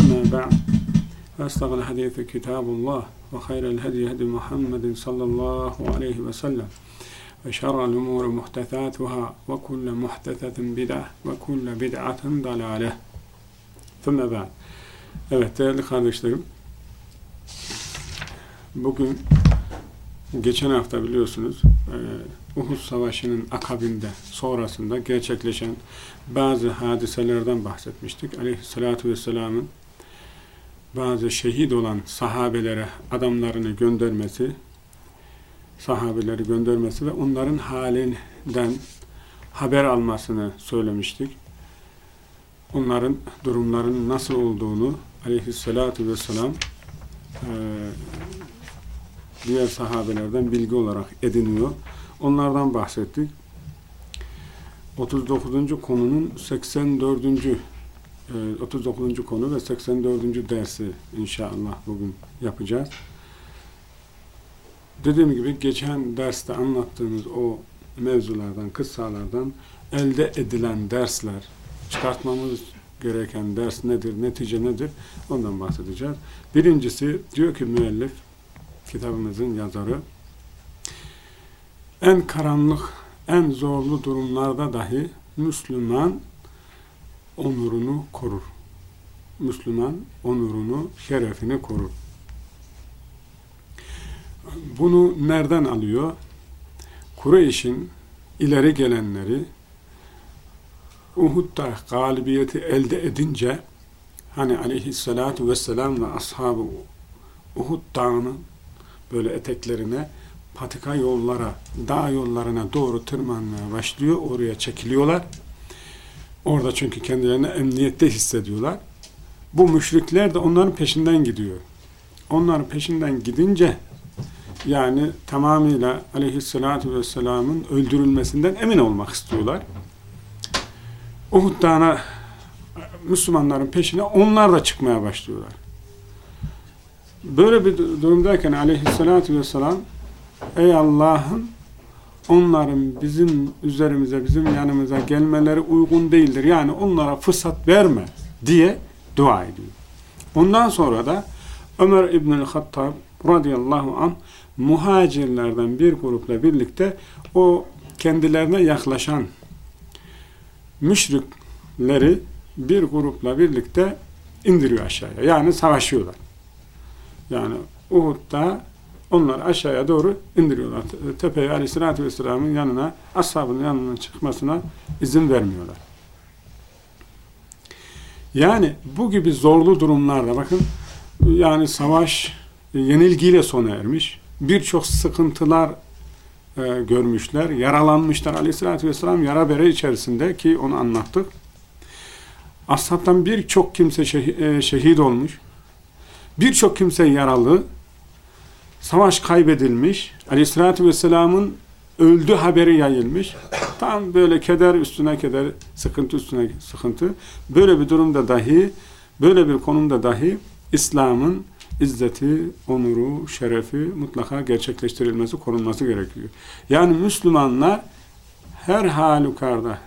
أما بعد فأصدق الحديث كتاب الله وخير الهدي هدي محمد صلى الله عليه وسلم وشر الأمور محدثاتها وكل محدثة بدعة وكل بدعة ضلالة ثم بعد Evet değerli kardeşlerim bugün geçen hafta biliyorsunuz Uhud Savaşı'nın akabinde sonrasında gerçekleşen bazı hadiselerden bahsetmiştik. Aleyhissalatü Vesselam'ın bazı şehit olan sahabelere adamlarını göndermesi, sahabeleri göndermesi ve onların halinden haber almasını söylemiştik. Onların durumlarının nasıl olduğunu aleyhissalatü vesselam e, diğer sahabelerden bilgi olarak ediniyor. Onlardan bahsettik. 39. konunun 84. 39. konu ve 84. dersi inşallah bugün yapacağız. Dediğim gibi geçen derste anlattığımız o mevzulardan, kıssalardan elde edilen dersler, çıkartmamız gereken ders nedir, netice nedir ondan bahsedeceğiz. Birincisi diyor ki müellif, kitabımızın yazarı, en karanlık, en zorlu durumlarda dahi Müslüman onurunu korur. Müslüman onurunu, şerefini korur. Bunu nereden alıyor? Kureyş'in ileri gelenleri Uhud'da galibiyeti elde edince hani aleyhissalatu vesselam ve ashabı Uhud dağının böyle eteklerine patika yollara, dağ yollarına doğru tırmanmaya başlıyor. Oraya çekiliyorlar. Orada çünkü kendilerini emniyette hissediyorlar. Bu müşrikler de onların peşinden gidiyor. Onların peşinden gidince yani tamamıyla aleyhissalatü vesselamın öldürülmesinden emin olmak istiyorlar. Uhud Dağı'na Müslümanların peşine onlar da çıkmaya başlıyorlar. Böyle bir durumdayken aleyhissalatü vesselam ey Allah'ım onların bizim üzerimize, bizim yanımıza gelmeleri uygun değildir. Yani onlara fırsat verme diye dua ediyor. Ondan sonra da Ömer İbnül Hattab radıyallahu anh muhacirlerden bir grupla birlikte o kendilerine yaklaşan müşrikleri bir grupla birlikte indiriyor aşağıya. Yani savaşıyorlar. Yani Uhud'da onlar aşağıya doğru indiriyorlar. Tepeye aleyhissalatü vesselamın yanına, ashabının yanına çıkmasına izin vermiyorlar. Yani bu gibi zorlu durumlarda bakın yani savaş yenilgiyle sona ermiş. Birçok sıkıntılar e, görmüşler. Yaralanmışlar. Aleyhissalatü vesselam yara bere içerisinde ki onu anlattık. Ashabtan birçok kimse şehit, e, şehit olmuş. Birçok kimse yaralı. Savaş kaybedilmiş. Aleyhissalatü vesselamın öldü haberi yayılmış. Tam böyle keder üstüne keder, sıkıntı üstüne sıkıntı. Böyle bir durumda dahi, böyle bir konumda dahi İslam'ın izzeti, onuru, şerefi mutlaka gerçekleştirilmesi, korunması gerekiyor. Yani Müslümanlar her halükarda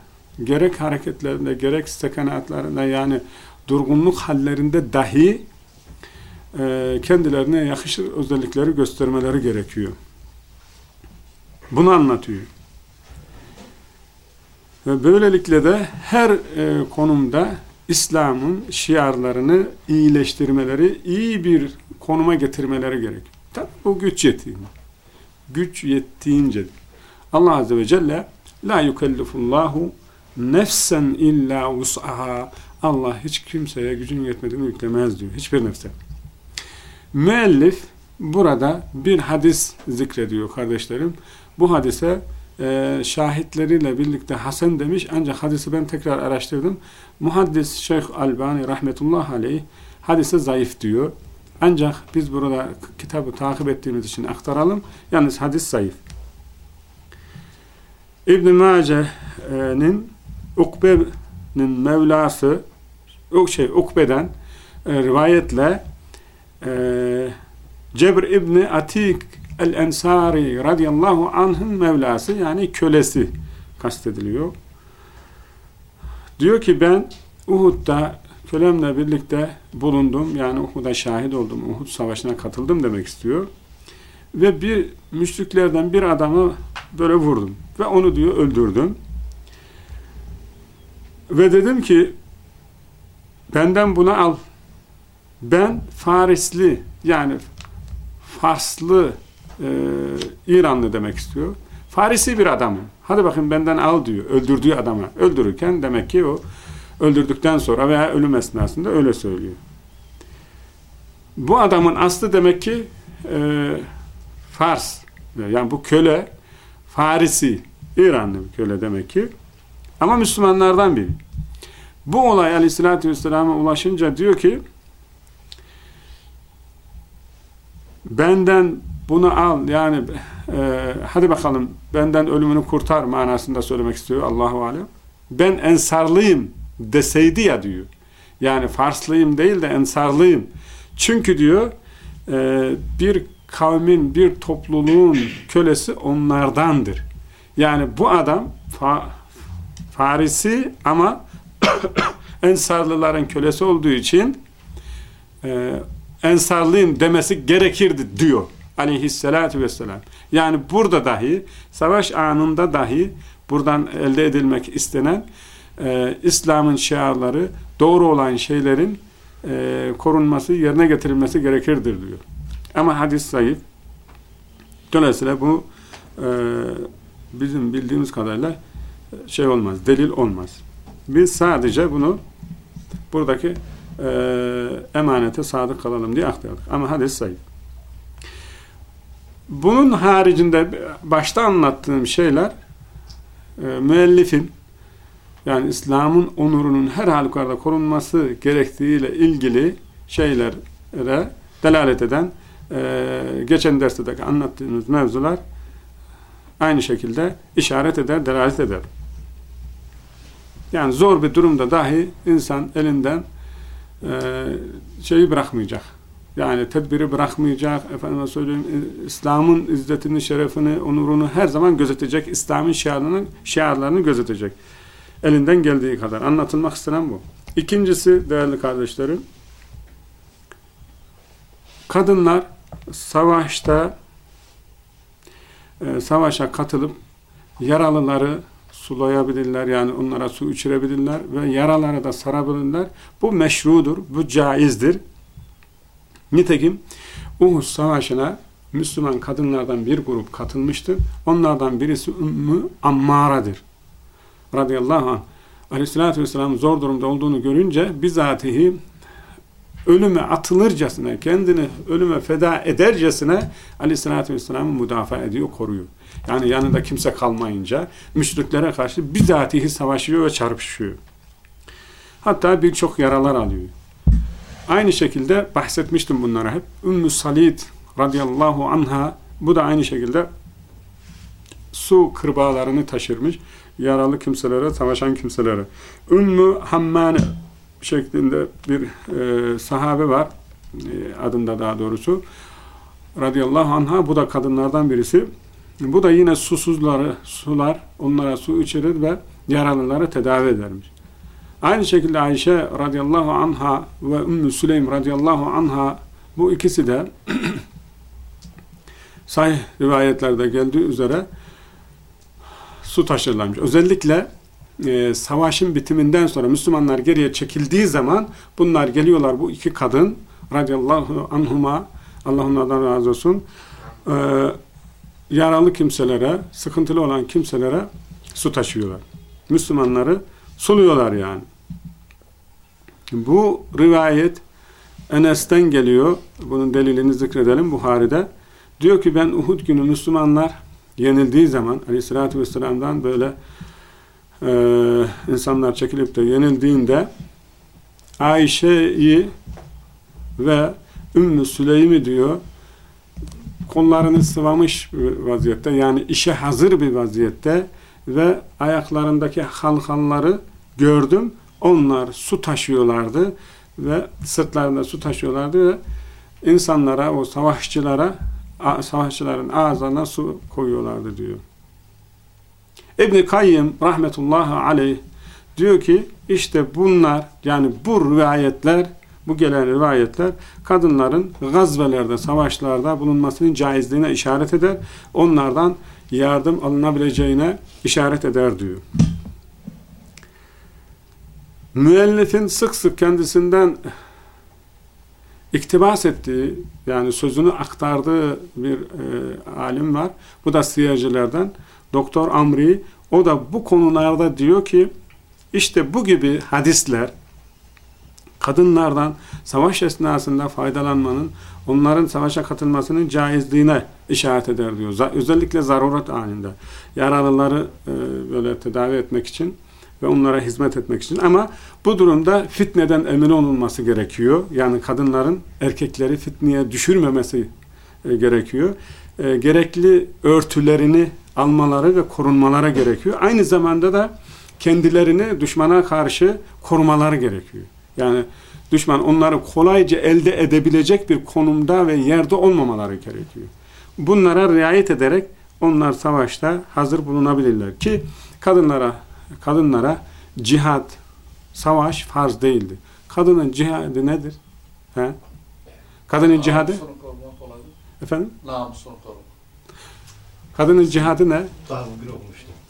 gerek hareketlerinde, gerek sekanatlarında yani durgunluk hallerinde dahi kendilerine yakışır özellikleri göstermeleri gerekiyor. Bunu anlatıyor. Ve böylelikle de her e, konumda İslam'ın şiarlarını iyileştirmeleri, iyi bir konuma getirmeleri gerekiyor. Tabi bu güç yettiğince. Güç yettiğince. Allah Azze ve Celle La yukellifullahu nefsen illa vus'aha Allah hiç kimseye gücün yetmediğini yüklemez diyor. Hiçbir nefse. Müellif burada bir hadis zikrediyor kardeşlerim. Bu hadise e, şahitleriyle birlikte Hasan demiş ancak hadisi ben tekrar araştırdım. Muhaddis Şeyh Albani rahmetullah aleyh hadise zayıf diyor. Ancak biz burada kitabı takip ettiğimiz için aktaralım. Yalnız hadis zayıf. İbn-i Mace'nin Ukbe'nin Mevlası şey Ukbe'den e, rivayetle e, Cebr İbni Atik el-Ensari radıyallahu anh'ın Mevlası yani kölesi kastediliyor. Diyor ki ben Uhud'da kölemle birlikte bulundum. Yani Uhud'a şahit oldum. Uhud savaşına katıldım demek istiyor. Ve bir müşriklerden bir adamı böyle vurdum. Ve onu diyor öldürdüm. Ve dedim ki benden bunu al. Ben Farisli yani Farslı e, İranlı demek istiyor. Farisi bir adamım. Hadi bakın benden al diyor. Öldürdüğü adama. Öldürürken demek ki o öldürdükten sonra veya ölüm esnasında öyle söylüyor. Bu adamın aslı demek ki e, Fars. Yani bu köle Farisi, İranlı bir köle demek ki. Ama Müslümanlardan biri. Bu olay aleyhissalatü vesselam'a ulaşınca diyor ki benden bunu al yani e, hadi bakalım benden ölümünü kurtar manasında söylemek istiyor Allahu Alem. Ben ensarlıyım deseydi ya diyor. Yani Farslıyım değil de ensarlıyım. Çünkü diyor e, bir kavmin, bir topluluğun kölesi onlardandır. Yani bu adam fa, Farisi ama Ensarlıların kölesi olduğu için e, Ensarlıyım demesi gerekirdi diyor aleyhissalatü vesselam. Yani burada dahi savaş anında dahi buradan elde edilmek istenen e, İslam'ın şiarları doğru olan şeylerin e, korunması, yerine getirilmesi gerekirdir diyor. Ama hadis zayıf. Dolayısıyla bu e, bizim bildiğimiz kadarıyla şey olmaz, delil olmaz. Biz sadece bunu buradaki e, emanete sadık kalalım diye aktardık. Ama hadis zayıf. Bunun haricinde başta anlattığım şeyler e, müellifin yani İslam'ın onurunun her halükarda korunması gerektiğiyle ilgili şeylere delalet eden e, geçen derste de anlattığımız mevzular aynı şekilde işaret eder, delalet eder. Yani zor bir durumda dahi insan elinden şeyi bırakmayacak. Yani tedbiri bırakmayacak. Efendime söyleyeyim İslam'ın izzetini, şerefini, onurunu her zaman gözetecek. İslam'ın şiarlarını, şiarlarını gözetecek. Elinden geldiği kadar. Anlatılmak istenen bu. İkincisi değerli kardeşlerim kadınlar savaşta e, savaşa katılıp yaralıları sulayabilirler yani onlara su içirebilirler ve yaraları da sarabilirler. Bu meşrudur, bu caizdir. Nitekim Uhud Savaşı'na Müslüman kadınlardan bir grup katılmıştı. Onlardan birisi Ümmü Ammara'dır. Radıyallahu anh. Aleyhissalatü vesselam zor durumda olduğunu görünce bizatihi ölüme atılırcasına, kendini ölüme feda edercesine aleyhissalatü vesselam'ı müdafaa ediyor, koruyor. Yani yanında kimse kalmayınca müşriklere karşı bizatihi savaşıyor ve çarpışıyor. Hatta birçok yaralar alıyor. Aynı şekilde bahsetmiştim bunlara hep. Ümmü Salid radıyallahu anha bu da aynı şekilde su kırbağalarını taşırmış yaralı kimselere, savaşan kimselere. Ümmü Hammane şeklinde bir e, sahabe var. E, adında daha doğrusu. Radıyallahu anha bu da kadınlardan birisi. Bu da yine susuzları sular onlara su içirir ve yaralıları tedavi edermiş. Aynı şekilde Ayşe radıyallahu anha ve Ümmü Süleym radıyallahu anha bu ikisi de sahih rivayetlerde geldiği üzere su taşırlarmış. Özellikle e, savaşın bitiminden sonra Müslümanlar geriye çekildiği zaman bunlar geliyorlar bu iki kadın radıyallahu anhuma Allah onlardan razı olsun e, yaralı kimselere sıkıntılı olan kimselere su taşıyorlar. Müslümanları suluyorlar yani. Bu rivayet Enes'ten geliyor. Bunun delilini zikredelim Buhari'de. Diyor ki ben Uhud günü Müslümanlar yenildiği zaman aleyhissalatü vesselam'dan böyle e, insanlar çekilip de yenildiğinde Ayşe'yi ve Ümmü Süleym'i diyor kollarını sıvamış vaziyette yani işe hazır bir vaziyette ve ayaklarındaki halkanları gördüm. Onlar su taşıyorlardı ve sırtlarında su taşıyorlardı ve insanlara, o savaşçılara savaşçıların ağzına su koyuyorlardı diyor. İbn-i Kayyım rahmetullahi aleyh diyor ki işte bunlar yani bu rivayetler bu gelen rivayetler kadınların gazvelerde, savaşlarda bulunmasının caizliğine işaret eder. Onlardan yardım alınabileceğine işaret eder diyor. Müellifin sık sık kendisinden iktibas ettiği yani sözünü aktardığı bir e, alim var. Bu da siyercilerden Doktor Amri. O da bu konularda diyor ki işte bu gibi hadisler kadınlardan savaş esnasında faydalanmanın onların savaşa katılmasının caizliğine işaret eder diyor. Özellikle zaruret anında. Yaralıları e, böyle tedavi etmek için ve onlara hizmet etmek için. Ama bu durumda fitneden emin olunması gerekiyor. Yani kadınların erkekleri fitneye düşürmemesi e, gerekiyor. E, gerekli örtülerini almaları ve korunmaları gerekiyor. Aynı zamanda da kendilerini düşmana karşı korumaları gerekiyor. Yani düşman onları kolayca elde edebilecek bir konumda ve yerde olmamaları gerekiyor. Bunlara riayet ederek onlar savaşta hazır bulunabilirler ki kadınlara kadınlara cihad, savaş farz değildi. Kadının cihadı nedir? He? Kadının cihadı? Efendim? Kadının cihadı ne?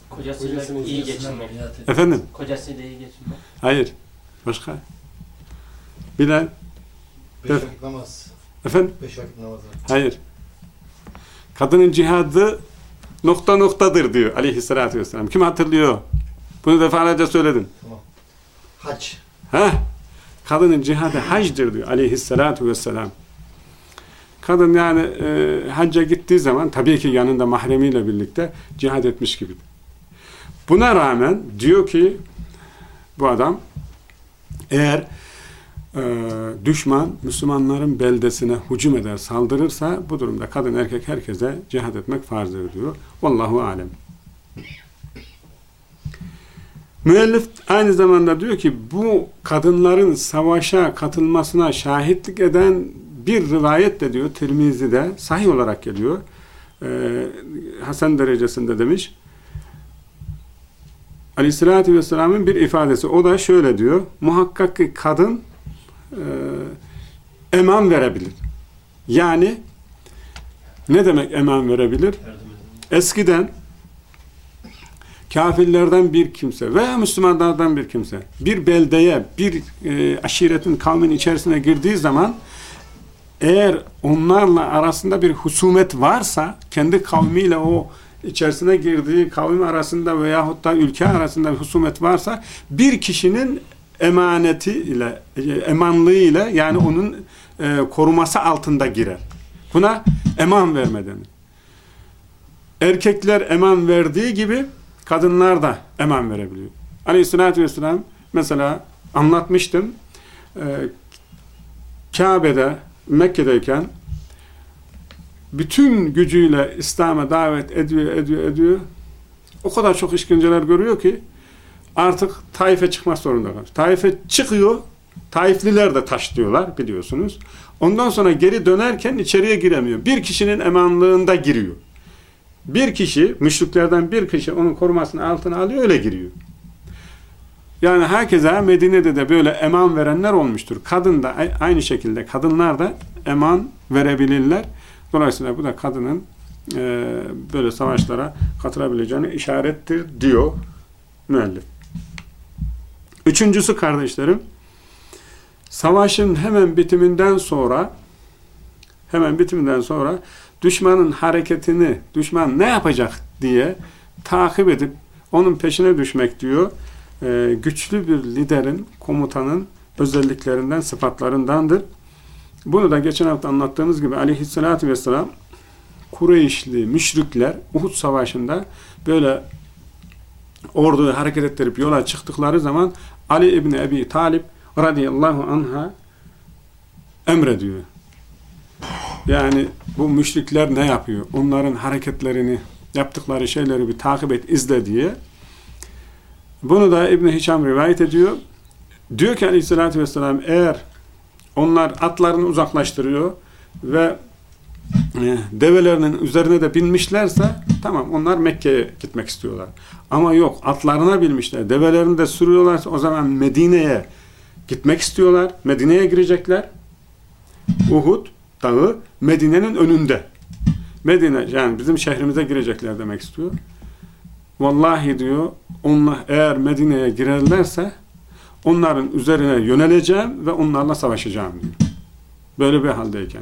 Kocasıyla iyi geçinmek. Efendim? Kocasıyla iyi geçinmek. Hayır. Başka? Bilal? Beş vakit namaz. Efendim? Beş vakit namaz. Hayır. Kadının cihadı nokta noktadır diyor aleyhissalatü vesselam. Kim hatırlıyor? Bunu defalarca söyledim. Tamam. Hac. Ha? Kadının cihadı hacdır diyor aleyhissalatu vesselam. Kadın yani e, hacca gittiği zaman tabii ki yanında mahremiyle birlikte cihad etmiş gibi. Buna rağmen diyor ki bu adam eğer e, düşman Müslümanların beldesine hücum eder, saldırırsa bu durumda kadın erkek herkese cihad etmek farzdır diyor. Vallahu alem. Müellif aynı zamanda diyor ki bu kadınların savaşa katılmasına şahitlik eden bir rivayet de diyor Tirmizi'de sahih olarak geliyor. Ee, Hasan derecesinde demiş. Aleyhissalatü Vesselam'ın bir ifadesi. O da şöyle diyor. Muhakkak ki kadın e, eman verebilir. Yani ne demek eman verebilir? Eskiden kafirlerden bir kimse veya Müslümanlardan bir kimse bir beldeye, bir e, aşiretin, kavmin içerisine girdiği zaman eğer onlarla arasında bir husumet varsa kendi kavmiyle o içerisine girdiği kavim arasında veyahut da ülke arasında bir husumet varsa bir kişinin emaneti ile emanlığı ile yani onun e, koruması altında girer. Buna eman verme denir. Erkekler eman verdiği gibi kadınlar da eman verebiliyor. Aleyhissalatü vesselam mesela anlatmıştım. E, Kabe'de Mekke'deyken bütün gücüyle İslam'a davet ediyor, ediyor, ediyor. O kadar çok işkenceler görüyor ki artık Taif'e çıkmak zorunda kalıyor. Taif'e çıkıyor, Taifliler de taşlıyorlar biliyorsunuz. Ondan sonra geri dönerken içeriye giremiyor. Bir kişinin emanlığında giriyor. Bir kişi, müşriklerden bir kişi onun korumasını altına alıyor, öyle giriyor. Yani herkese Medine'de de böyle eman verenler olmuştur. Kadın da aynı şekilde, kadınlar da eman verebilirler. Dolayısıyla bu da kadının e, böyle savaşlara katılabileceğini işarettir diyor müellif. Üçüncüsü kardeşlerim, savaşın hemen bitiminden sonra hemen bitiminden sonra düşmanın hareketini, düşman ne yapacak diye takip edip onun peşine düşmek diyor. Ee, güçlü bir liderin, komutanın özelliklerinden, sıfatlarındandır. Bunu da geçen hafta anlattığımız gibi aleyhissalatü vesselam Kureyşli müşrikler Uhud Savaşı'nda böyle orduyu hareket ettirip yola çıktıkları zaman Ali İbni Ebi Talip radıyallahu anha emrediyor. Yani bu müşrikler ne yapıyor? Onların hareketlerini, yaptıkları şeyleri bir takip et, izle diye. Bunu da İbn Hişam rivayet ediyor. Diyor ki aleyhissalatü vesselam eğer onlar atlarını uzaklaştırıyor ve e, develerinin üzerine de binmişlerse tamam onlar Mekke'ye gitmek istiyorlar. Ama yok atlarına binmişler, develerini de sürüyorlarsa o zaman Medine'ye gitmek istiyorlar. Medine'ye girecekler. Uhud dağı Medine'nin önünde. Medine yani bizim şehrimize girecekler demek istiyor. Vallahi diyor onlar eğer Medine'ye girerlerse onların üzerine yöneleceğim ve onlarla savaşacağım diyor. Böyle bir haldeyken.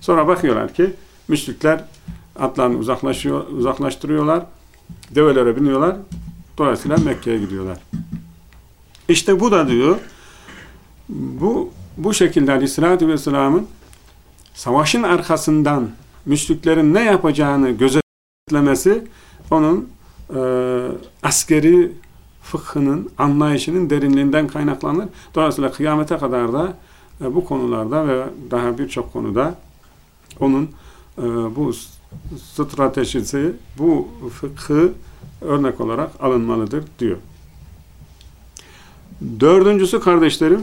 Sonra bakıyorlar ki müşrikler atlarını uzaklaşıyor, uzaklaştırıyorlar. Develere biniyorlar. Dolayısıyla Mekke'ye gidiyorlar. İşte bu da diyor bu bu şekilde Aleyhisselatü Vesselam'ın savaşın arkasından müşriklerin ne yapacağını gözetlemesi onun e, askeri fıkhının, anlayışının derinliğinden kaynaklanır. Dolayısıyla kıyamete kadar da e, bu konularda ve daha birçok konuda onun e, bu stratejisi, bu fıkhı örnek olarak alınmalıdır diyor. Dördüncüsü kardeşlerim,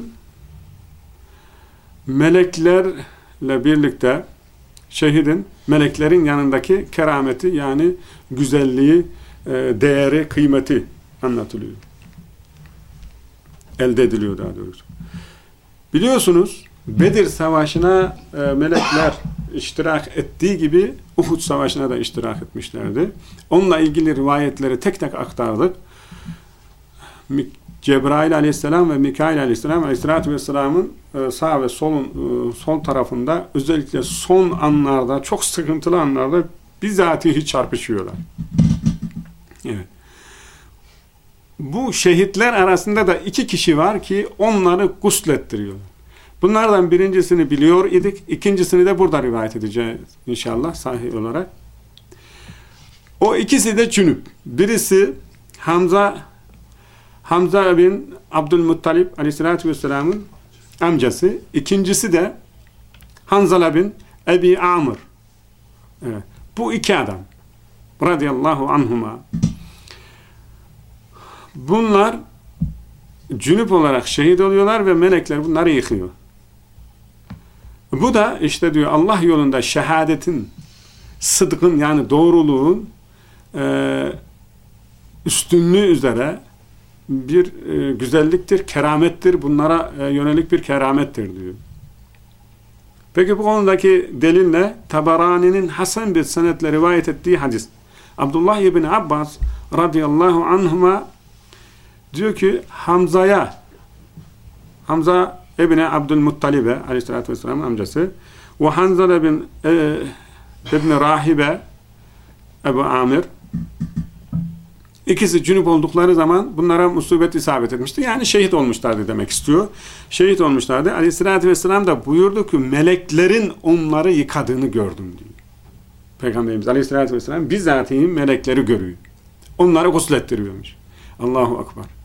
meleklerle birlikte şehidin meleklerin yanındaki kerameti yani güzelliği, değeri, kıymeti anlatılıyor. Elde ediliyor daha doğrusu. Biliyorsunuz Bedir Savaşı'na e, melekler iştirak ettiği gibi Uhud Savaşı'na da iştirak etmişlerdi. Onunla ilgili rivayetleri tek tek aktardık. Cebrail aleyhisselam ve Mikail aleyhisselam aleyhissalatü vesselamın e, sağ ve solun, e, sol tarafında özellikle son anlarda çok sıkıntılı anlarda bizatihi çarpışıyorlar. Evet. Bu şehitler arasında da iki kişi var ki onları guslettiriyorlar. Bunlardan birincisini biliyor idik. ikincisini de burada rivayet edeceğiz inşallah sahih olarak. O ikisi de cünüp. Birisi Hamza Hamza bin Abdülmuttalip aleyhissalatü vesselamın amcası. İkincisi de Hanzala bin Ebi Amr. Evet. Bu iki adam radıyallahu anhuma bunlar cünüp olarak şehit oluyorlar ve melekler bunları yıkıyor. Bu da işte diyor Allah yolunda şehadetin, sıdkın yani doğruluğun e, üstünlüğü üzere bir e, güzelliktir, keramettir. Bunlara e, yönelik bir keramettir diyor. Peki bu konudaki delil ne? Tabarani'nin Hasan bir senetle rivayet ettiği hadis. Abdullah ibn Abbas radıyallahu anhuma diyor ki Hamza'ya Hamza İbni Abdülmuttalib'e aleyhissalatü vesselam amcası ve Hanzala bin e, İbni Rahibe Ebu Amir ikisi cünüp oldukları zaman bunlara musibet isabet etmişti. Yani şehit olmuşlardı demek istiyor. Şehit olmuşlardı. Aleyhissalatü vesselam da buyurdu ki meleklerin onları yıkadığını gördüm diyor. Peygamberimiz aleyhissalatü vesselam bizzatihi melekleri görüyor. Onları guslettiriyormuş. Allahu Akbar.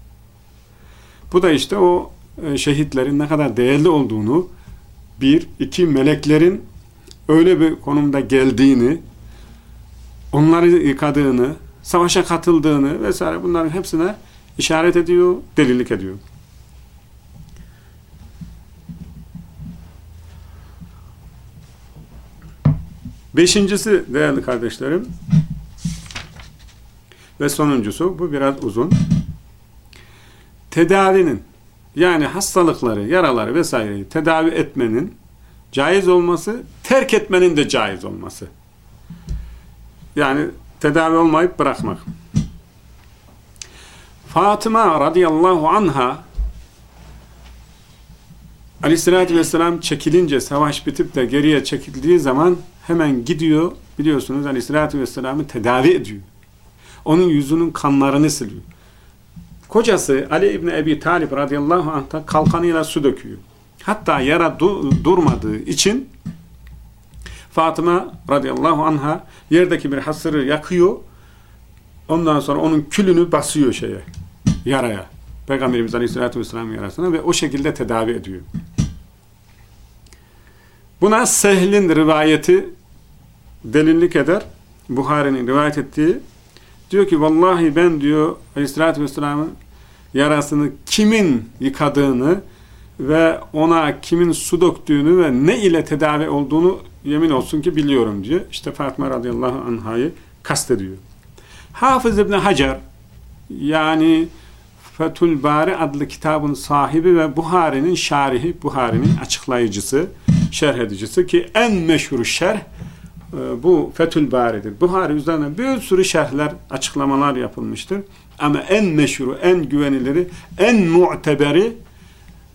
Bu da işte o e, şehitlerin ne kadar değerli olduğunu bir, iki meleklerin öyle bir konumda geldiğini onları yıkadığını savaşa katıldığını vesaire bunların hepsine işaret ediyor, delilik ediyor. Beşincisi değerli kardeşlerim ve sonuncusu bu biraz uzun. Tedavinin yani hastalıkları, yaraları vesaireyi tedavi etmenin caiz olması, terk etmenin de caiz olması. Yani tedavi olmayıp bırakmak. Fatıma radıyallahu anha Aleyhisselatü Vesselam çekilince, savaş bitip de geriye çekildiği zaman hemen gidiyor, biliyorsunuz Aleyhisselatü Vesselam'ı tedavi ediyor. Onun yüzünün kanlarını siliyor. Kocası Ali İbni Ebi Talib radıyallahu anh da kalkanıyla su döküyor. Hatta yara du durmadığı için Fatıma radıyallahu anha yerdeki bir hasırı yakıyor. Ondan sonra onun külünü basıyor şeye, yaraya. Peygamberimiz Aleyhisselatü Vesselam yarasına ve o şekilde tedavi ediyor. Buna Sehl'in rivayeti delillik eder. Buhari'nin rivayet ettiği diyor ki vallahi ben diyor Aleyhisselatü Vesselam'ın yarasını kimin yıkadığını ve ona kimin su döktüğünü ve ne ile tedavi olduğunu yemin olsun ki biliyorum diyor. İşte Fatıma radıyallahu anhayı kastediyor. Hafız İbni Hacer yani Fethül Bari adlı kitabın sahibi ve Buhari'nin şarihi, Buhari'nin açıklayıcısı, şerh edicisi ki en meşhur şerh bu Fethül Bari'dir. Buhari üzerine bir sürü şerhler, açıklamalar yapılmıştır. Ama en meşhuru, en güveniliri, en mu'teberi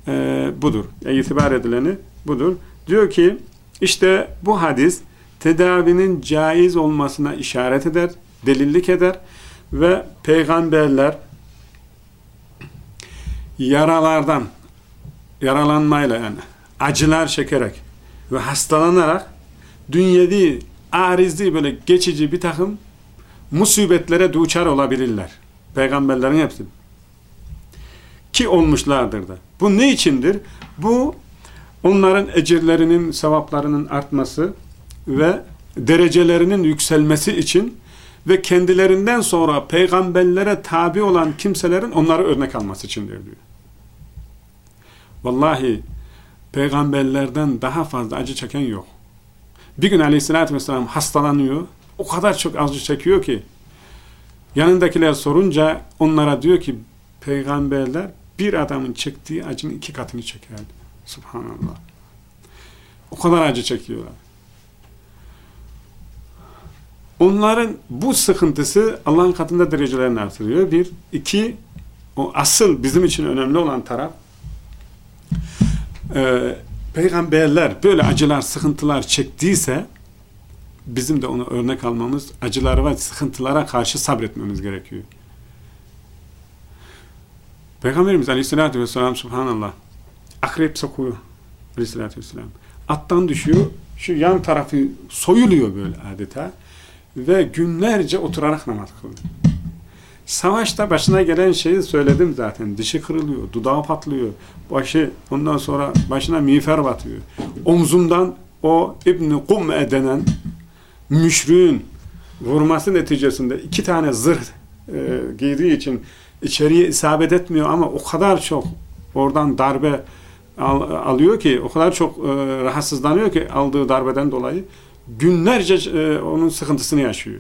e, budur. E, itibar edileni budur. Diyor ki işte bu hadis tedavinin caiz olmasına işaret eder, delillik eder ve peygamberler yaralardan yaralanmayla yani acılar çekerek ve hastalanarak dünyevi arizli böyle geçici bir takım musibetlere duçar olabilirler. Peygamberlerin hepsi. Ki olmuşlardır da. Bu ne içindir? Bu onların ecirlerinin, sevaplarının artması ve derecelerinin yükselmesi için ve kendilerinden sonra peygamberlere tabi olan kimselerin onları örnek alması içindir diyor. Vallahi peygamberlerden daha fazla acı çeken yok. Bir gün aleyhissalatü vesselam hastalanıyor. O kadar çok acı çekiyor ki yanındakiler sorunca onlara diyor ki peygamberler bir adamın çektiği acının iki katını çekerdi. Subhanallah. O kadar acı çekiyorlar. Onların bu sıkıntısı Allah'ın katında derecelerini artırıyor. Bir. iki o asıl bizim için önemli olan taraf e, peygamberler böyle acılar, sıkıntılar çektiyse bizim de onu örnek almamız, acılara ve sıkıntılara karşı sabretmemiz gerekiyor. Peygamberimiz Aleyhisselatü Vesselam Subhanallah akrep sokuyor Aleyhisselatü Vesselam. Attan düşüyor, şu yan tarafı soyuluyor böyle adeta ve günlerce oturarak namaz kılıyor. Savaşta başına gelen şeyi söyledim zaten. Dişi kırılıyor, dudağı patlıyor, başı ondan sonra başına miğfer batıyor. Omzundan o İbn-i Kum'e denen müşrüğün vurması neticesinde iki tane zırh e, giydiği için içeriye isabet etmiyor ama o kadar çok oradan darbe al, alıyor ki, o kadar çok e, rahatsızlanıyor ki aldığı darbeden dolayı günlerce e, onun sıkıntısını yaşıyor.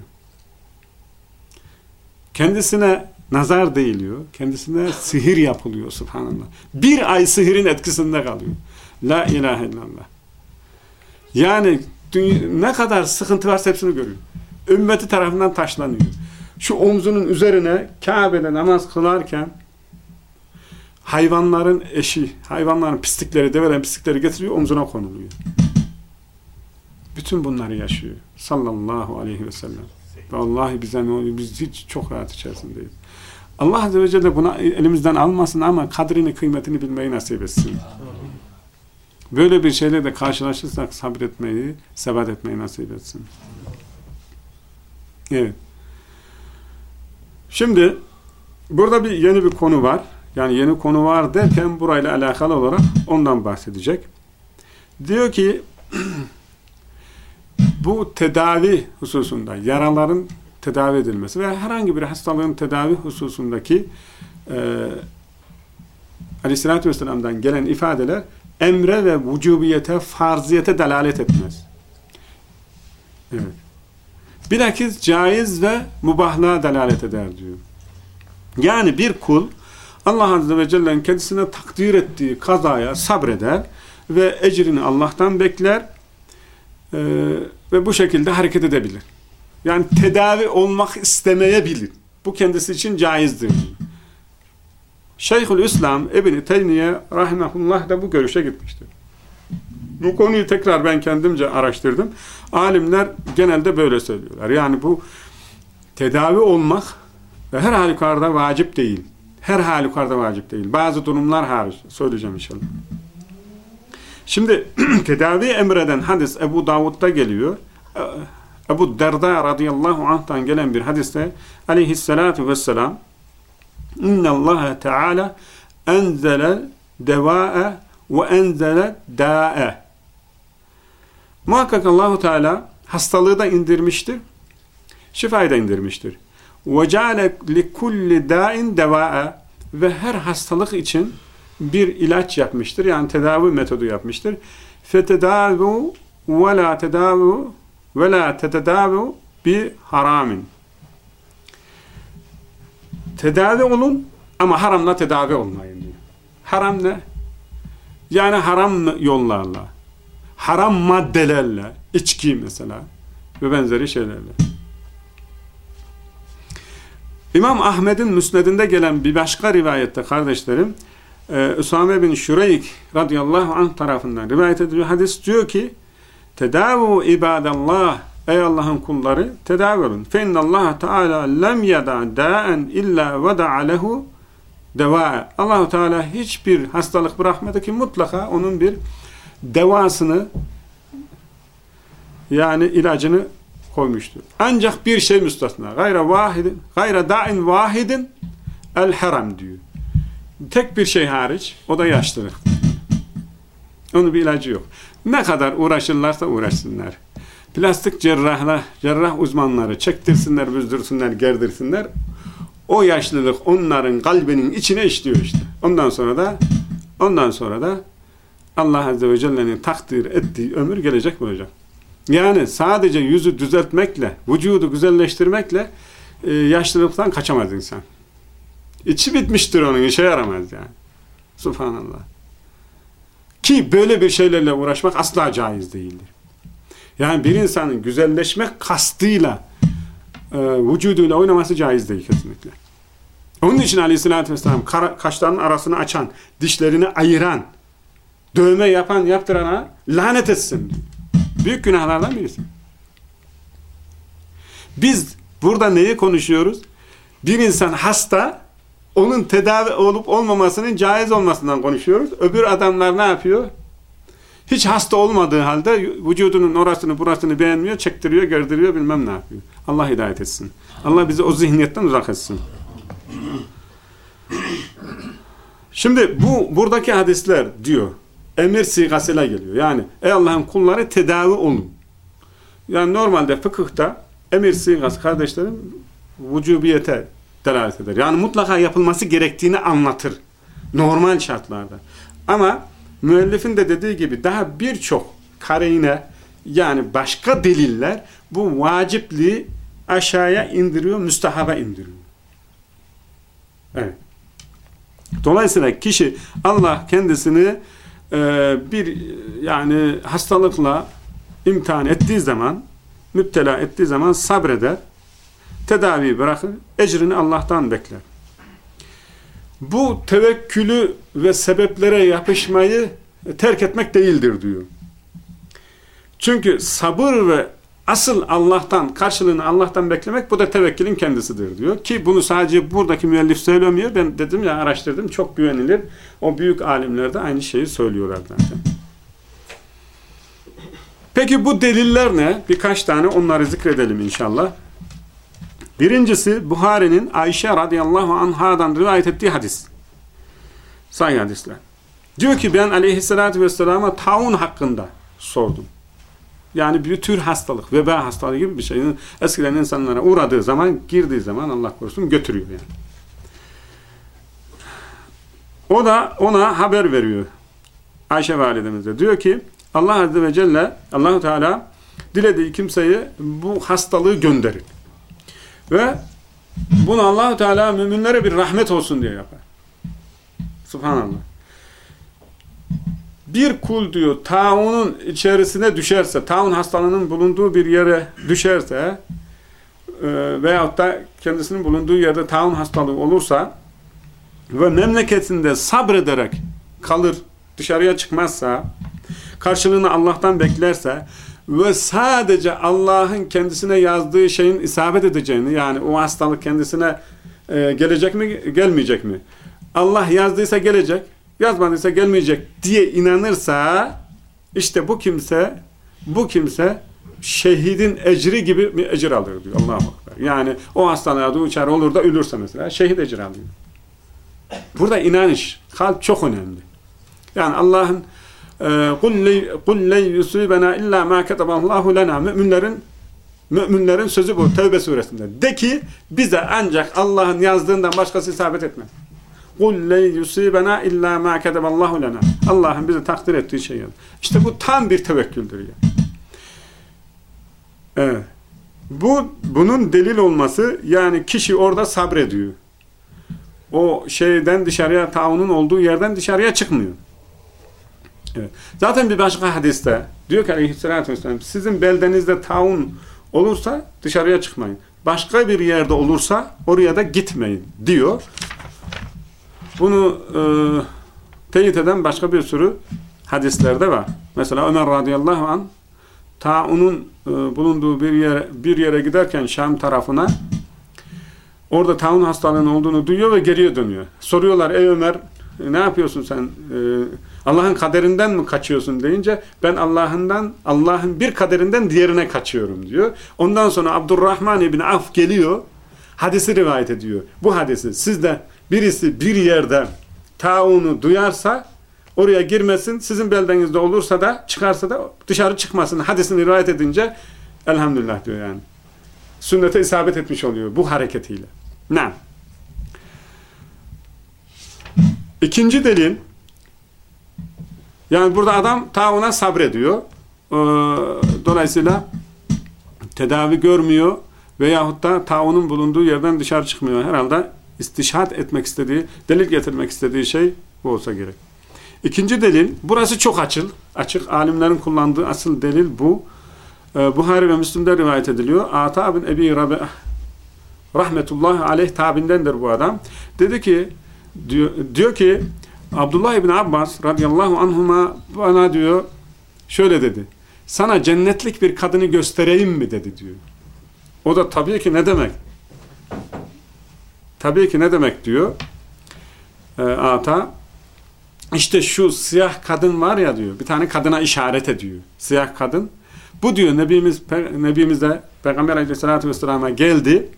Kendisine nazar değiliyor. Kendisine sihir yapılıyor subhanallah. Bir ay sihirin etkisinde kalıyor. La ilahe illallah. Yani ne kadar sıkıntı varsa hepsini görüyor. Ümmeti tarafından taşlanıyor. Şu omzunun üzerine Kabe'de namaz kılarken hayvanların eşi, hayvanların pislikleri, develen pislikleri getiriyor, omzuna konuluyor. Bütün bunları yaşıyor. Sallallahu aleyhi ve sellem. Vallahi bize ne oluyor? Biz hiç çok rahat içerisindeyiz. Allah Azze ve Celle buna elimizden almasın ama kadrini, kıymetini bilmeyi nasip etsin. Böyle bir şeyle de karşılaşırsak sabretmeyi, sebat etmeyi nasip etsin. Evet. Şimdi burada bir yeni bir konu var. Yani yeni konu var derken burayla alakalı olarak ondan bahsedecek. Diyor ki bu tedavi hususunda yaraların tedavi edilmesi veya herhangi bir hastalığın tedavi hususundaki e, Aleyhisselatü Vesselam'dan gelen ifadeler emre ve vücubiyete, farziyete delalet etmez. Evet. Bilakis caiz ve mubahlığa delalet eder diyor. Yani bir kul Allah Azze ve Celle'nin kendisine takdir ettiği kazaya sabreder ve ecrini Allah'tan bekler e, ve bu şekilde hareket edebilir. Yani tedavi olmak istemeyebilir. Bu kendisi için caizdir. Şeyhül İslam İbni Teymiye rahimahullah da bu görüşe gitmiştir. Bu konuyu tekrar ben kendimce araştırdım. Alimler genelde böyle söylüyorlar. Yani bu tedavi olmak ve her halükarda vacip değil. Her halükarda vacip değil. Bazı durumlar hariç. Söyleyeceğim inşallah. Şimdi tedavi emreden hadis Ebu Davud'da geliyor. Ebu Derda radıyallahu anh'tan gelen bir hadiste aleyhissalatu vesselam İnne Allah Teala enzele deva'e ve enzele da'e Muhakkak Allahu Teala hastalığı da indirmiştir, şifayı da indirmiştir. Ve ceale li kulli da'in deva'e ve her hastalık için bir ilaç yapmıştır. Yani tedavi metodu yapmıştır. Fetedavu ve la tedavu ve la tetedavu bi haramin. Tedavi olun ama haramla tedavi olmayın diyor. Haram ne? Yani haram yollarla, haram maddelerle, içki mesela ve benzeri şeylerle. İmam Ahmet'in müsnedinde gelen bir başka rivayette kardeşlerim, e, Üsame bin Şureyk radıyallahu anh tarafından rivayet ediliyor. Hadis diyor ki tedavu ibadallah ey Allah'ın kulları tedavi olun. Fe innallaha teala lem yada da'en illa veda'a lehu deva. Allahu Teala hiçbir hastalık bırakmadı ki mutlaka onun bir devasını yani ilacını koymuştur. Ancak bir şey müstesna. Gayra vahidin, gayra da'in vahidin el haram diyor. Tek bir şey hariç o da yaşlılık. Onun bir ilacı yok. Ne kadar uğraşırlarsa uğraşsınlar. Plastik cerrahlar, cerrah uzmanları çektirsinler, büzdürsünler, gerdirsinler. O yaşlılık onların kalbinin içine işliyor işte. Ondan sonra da ondan sonra da Allah Azze ve Celle'nin takdir ettiği ömür gelecek olacak. Yani sadece yüzü düzeltmekle, vücudu güzelleştirmekle e, yaşlılıktan kaçamaz insan. İçi bitmiştir onun, işe yaramaz yani. Subhanallah. Ki böyle bir şeylerle uğraşmak asla caiz değildir. Yani bir insanın güzelleşmek kastıyla e, vücuduyla oynaması caiz değil kesinlikle. Onun için aleyhissalatü vesselam kaşlarının arasını açan, dişlerini ayıran, dövme yapan, yaptırana lanet etsin. Büyük günahlardan birisi. Biz burada neyi konuşuyoruz? Bir insan hasta, onun tedavi olup olmamasının caiz olmasından konuşuyoruz. Öbür adamlar ne yapıyor? Hiç hasta olmadığı halde vücudunun orasını burasını beğenmiyor, çektiriyor, gerdiriyor, bilmem ne yapıyor. Allah hidayet etsin. Allah bizi o zihniyetten uzak etsin. Şimdi bu buradaki hadisler diyor, emir sigasıyla geliyor. Yani ey Allah'ın kulları tedavi olun. Yani normalde fıkıhta emir sigası kardeşlerim vücubiyete delalet eder. Yani mutlaka yapılması gerektiğini anlatır. Normal şartlarda. Ama müellifin de dediği gibi daha birçok kareyine yani başka deliller bu vacipliği aşağıya indiriyor, müstahaba indiriyor. Evet. Dolayısıyla kişi Allah kendisini e, bir yani hastalıkla imtihan ettiği zaman müptela ettiği zaman sabreder tedaviyi bırakır ecrini Allah'tan bekler bu tevekkülü ve sebeplere yapışmayı terk etmek değildir diyor. Çünkü sabır ve asıl Allah'tan, karşılığını Allah'tan beklemek bu da tevekkülün kendisidir diyor. Ki bunu sadece buradaki müellif söylemiyor. Ben dedim ya araştırdım çok güvenilir. O büyük alimler de aynı şeyi söylüyorlar zaten. Peki bu deliller ne? Birkaç tane onları zikredelim inşallah. Birincisi Buhari'nin Ayşe radıyallahu anhadan rivayet ettiği hadis. Sahih hadisler. Diyor ki ben aleyhissalatü vesselama taun hakkında sordum. Yani bir tür hastalık, veba hastalığı gibi bir şey. Eskiden insanlara uğradığı zaman, girdiği zaman Allah korusun götürüyor yani. O da ona haber veriyor. Ayşe validemize. Diyor ki Allah Azze ve Celle, Allahu Teala dilediği kimseyi bu hastalığı gönderir. Ve bunu allah Teala müminlere bir rahmet olsun diye yapar. Subhanallah. Bir kul diyor taunun içerisine düşerse, taun hastalığının bulunduğu bir yere düşerse e, veyahut da kendisinin bulunduğu yerde taun hastalığı olursa ve memleketinde sabrederek kalır, dışarıya çıkmazsa, karşılığını Allah'tan beklerse ve sadece Allah'ın kendisine yazdığı şeyin isabet edeceğini, yani o hastalık kendisine e, gelecek mi, gelmeyecek mi? Allah yazdıysa gelecek, yazmadıysa gelmeyecek diye inanırsa, işte bu kimse, bu kimse şehidin ecri gibi bir ecir alır diyor Allah'a Ekber. Yani o hastalığa uçar olur da ölürse mesela şehit ecri alıyor. Burada inanış, kalp çok önemli. Yani Allah'ın قُلْ لَنْ يُسُيبَنَا اِلَّا مَا كَتَبَ اللّٰهُ لَنَا Müminlerin Müminlerin sözü bu Tevbe suresinde. De ki bize ancak Allah'ın yazdığından başkası isabet etmez. قُلْ لَنْ يُسِيبَنَا اِلَّا مَا كَتَبَ اللّٰهُ لَنَا Allah'ın bize takdir ettiği şey yazdı. İşte bu tam bir tevekküldür ya. Evet. Bu, bunun delil olması yani kişi orada sabrediyor. O şeyden dışarıya, taunun olduğu yerden dışarıya çıkmıyor. Evet. Zaten bir başka hadiste diyor ki aleyhissalatü vesselam sizin beldenizde taun olursa dışarıya çıkmayın. Başka bir yerde olursa oraya da gitmeyin diyor. Bunu e, teyit eden başka bir sürü hadislerde var. Mesela Ömer radıyallahu an taunun e, bulunduğu bir yere, bir yere giderken Şam tarafına orada taun hastalığının olduğunu duyuyor ve geriye dönüyor. Soruyorlar ey Ömer ne yapıyorsun sen? E, Allah'ın kaderinden mi kaçıyorsun deyince ben Allah'ından Allah'ın bir kaderinden diğerine kaçıyorum diyor. Ondan sonra Abdurrahman ibn Af geliyor. Hadisi rivayet ediyor. Bu hadisi sizde birisi bir yerde taunu duyarsa oraya girmesin. Sizin beldenizde olursa da çıkarsa da dışarı çıkmasın. Hadisini rivayet edince elhamdülillah diyor yani. Sünnete isabet etmiş oluyor bu hareketiyle. Ne? İkinci delil yani burada adam tauna sabrediyor. Ee, dolayısıyla tedavi görmüyor veyahut da taunun bulunduğu yerden dışarı çıkmıyor. Herhalde istişhat etmek istediği, delil getirmek istediği şey bu olsa gerek. İkinci delil, burası çok açıl, açık. Alimlerin kullandığı asıl delil bu. Ee, Buhari ve Müslim'de rivayet ediliyor. Ata bin Ebi Rabi rahmetullahi aleyh tabindendir bu adam. Dedi ki, diyor, diyor ki Abdullah İbni Abbas radıyallahu anhuma bana diyor şöyle dedi. Sana cennetlik bir kadını göstereyim mi dedi diyor. O da tabii ki ne demek? Tabii ki ne demek diyor. E, ata işte şu siyah kadın var ya diyor. Bir tane kadına işaret ediyor. Siyah kadın. Bu diyor Nebimiz, Nebimiz de Peygamber aleyhissalatü vesselam'a geldi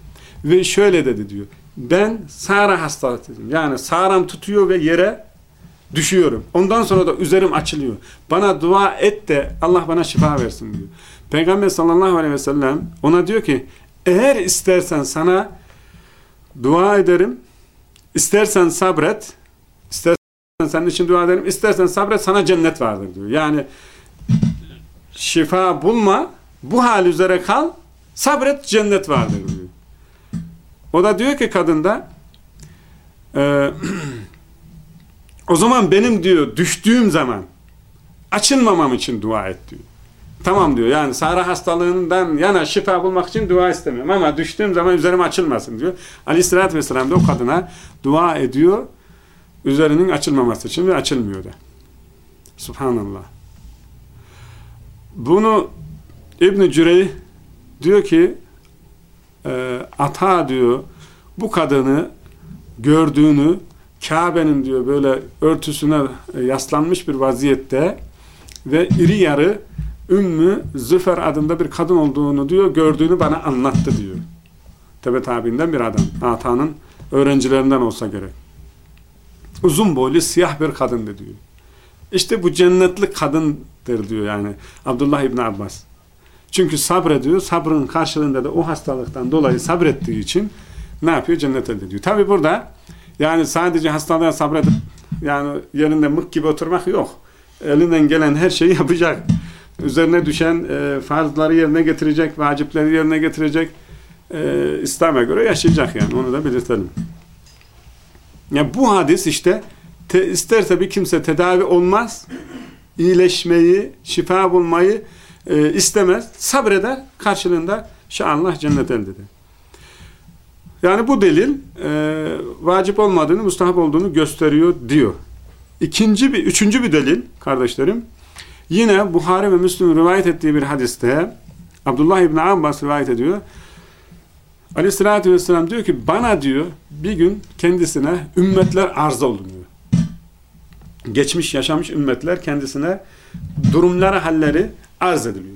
ve şöyle dedi diyor. Ben Sara hastalığıyım. Yani Sara'm tutuyor ve yere düşüyorum. Ondan sonra da üzerim açılıyor. Bana dua et de Allah bana şifa versin diyor. Peygamber sallallahu aleyhi ve sellem ona diyor ki eğer istersen sana dua ederim, istersen sabret, istersen senin için dua ederim, istersen sabret sana cennet vardır diyor. Yani şifa bulma, bu hal üzere kal, sabret cennet vardır diyor. O da diyor ki kadında e, o zaman benim diyor düştüğüm zaman açılmamam için dua et diyor. Tamam diyor yani Sara hastalığından yana şifa bulmak için dua istemiyorum ama düştüğüm zaman üzerim açılmasın diyor. Aleyhissalatü vesselam da o kadına dua ediyor üzerinin açılmaması için ve açılmıyor da. Subhanallah. Bunu İbn-i Cüreyh diyor ki e, ata diyor bu kadını gördüğünü Kabe'nin diyor böyle örtüsüne yaslanmış bir vaziyette ve iri yarı Ümmü Züfer adında bir kadın olduğunu diyor gördüğünü bana anlattı diyor. Tebe tabiinden bir adam. Ata'nın öğrencilerinden olsa gerek. Uzun boylu siyah bir kadındı diyor. İşte bu cennetli kadındır diyor yani Abdullah İbni Abbas. Çünkü sabrediyor. Sabrın karşılığında da o hastalıktan dolayı sabrettiği için ne yapıyor? Cennet elde ediyor. Tabi burada yani sadece hastalığa sabredip yani yerinde mık gibi oturmak yok. Elinden gelen her şeyi yapacak. Üzerine düşen e, farzları yerine getirecek, vacipleri yerine getirecek. E, İslam'a göre yaşayacak yani. Onu da belirtelim. Ya bu hadis işte te, isterse bir kimse tedavi olmaz, iyileşmeyi, şifa bulmayı e, istemez, sabreder, karşılığında şallah cennet elde eder. Yani bu delil e, vacip olmadığını, mustahap olduğunu gösteriyor diyor. İkinci bir, üçüncü bir delil kardeşlerim. Yine Buhari ve Müslüm rivayet ettiği bir hadiste Abdullah İbni Abbas rivayet ediyor. Aleyhissalatü vesselam diyor ki bana diyor bir gün kendisine ümmetler arz oldu diyor. Geçmiş yaşamış ümmetler kendisine durumları, halleri arz ediliyor.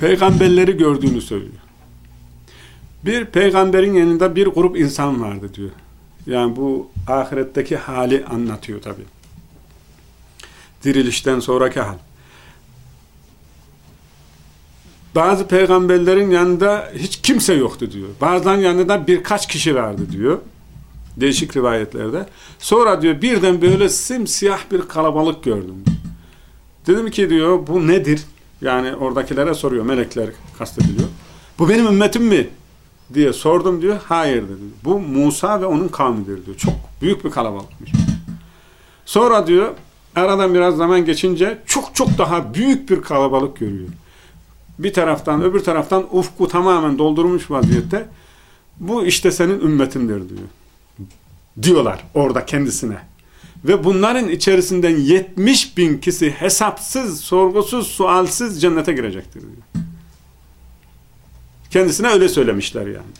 Peygamberleri gördüğünü söylüyor. Bir peygamberin yanında bir grup insan vardı diyor. Yani bu ahiretteki hali anlatıyor tabi. Dirilişten sonraki hal. Bazı peygamberlerin yanında hiç kimse yoktu diyor. Bazılarının yanında birkaç kişi vardı diyor. Değişik rivayetlerde. Sonra diyor birden böyle simsiyah bir kalabalık gördüm. Dedim ki diyor bu nedir? Yani oradakilere soruyor. Melekler kastediliyor. Bu benim ümmetim mi? diye sordum diyor. Hayır dedi. Bu Musa ve onun kavmidir diyor. Çok büyük bir kalabalıkmış. Sonra diyor aradan biraz zaman geçince çok çok daha büyük bir kalabalık görüyor. Bir taraftan öbür taraftan ufku tamamen doldurmuş vaziyette bu işte senin ümmetindir diyor. Diyorlar orada kendisine. Ve bunların içerisinden 70 bin kişi hesapsız, sorgusuz, sualsiz cennete girecektir diyor. Kendisine öyle söylemişler yani.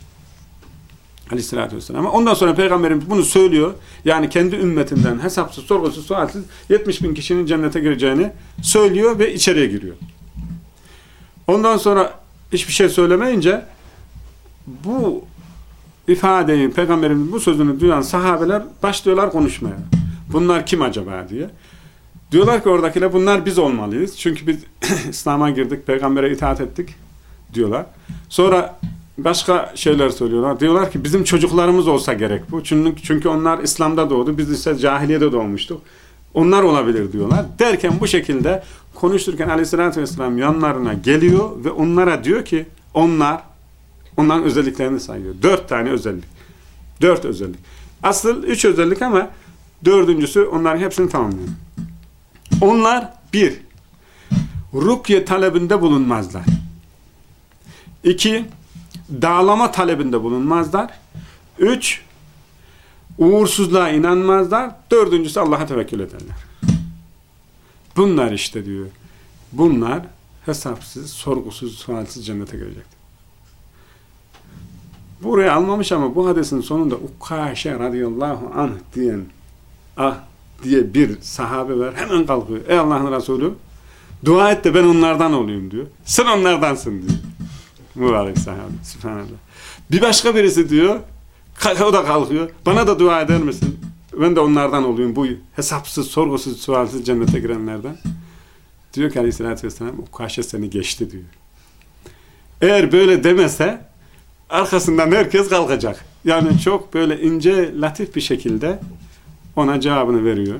Aleyhissalatü vesselam. Ama ondan sonra Peygamberimiz bunu söylüyor. Yani kendi ümmetinden hesapsız, sorgusuz, sualsiz 70 bin kişinin cennete gireceğini söylüyor ve içeriye giriyor. Ondan sonra hiçbir şey söylemeyince bu ifadeyi, Peygamberimiz bu sözünü duyan sahabeler başlıyorlar konuşmaya. Bunlar kim acaba diye. Diyorlar ki oradakiler bunlar biz olmalıyız. Çünkü biz İslam'a girdik, peygambere itaat ettik diyorlar. Sonra başka şeyler söylüyorlar. Diyorlar ki bizim çocuklarımız olsa gerek bu. Çünkü, çünkü onlar İslam'da doğdu. Biz ise cahiliyede doğmuştuk. Onlar olabilir diyorlar. Derken bu şekilde konuşurken aleyhissalatü vesselam yanlarına geliyor ve onlara diyor ki onlar onların özelliklerini sayıyor. Dört tane özellik. Dört özellik. Asıl üç özellik ama dördüncüsü onların hepsini tamamlıyor. Onlar bir, rukye talebinde bulunmazlar. İki, dağlama talebinde bulunmazlar. Üç, uğursuzluğa inanmazlar. Dördüncüsü Allah'a tevekkül ederler. Bunlar işte diyor. Bunlar hesapsız, sorgusuz, sualsiz cennete girecektir. Buraya almamış ama bu hadisin sonunda Ukkaşe radıyallahu anh diyen ah diye bir sahabe var. Hemen kalkıyor. Ey Allah'ın Resulü dua et de ben onlardan olayım diyor. Sen onlardansın diyor. Mübarek sahabe. Sübhanallah. Bir başka birisi diyor o da kalkıyor. Bana da dua eder misin? Ben de onlardan olayım. Bu hesapsız, sorgusuz, sualsiz cennete girenlerden. Diyor ki aleyhissalatü vesselam Ukkaşe seni geçti diyor. Eğer böyle demese arkasından herkes kalkacak. Yani çok böyle ince, latif bir şekilde ona cevabını veriyor.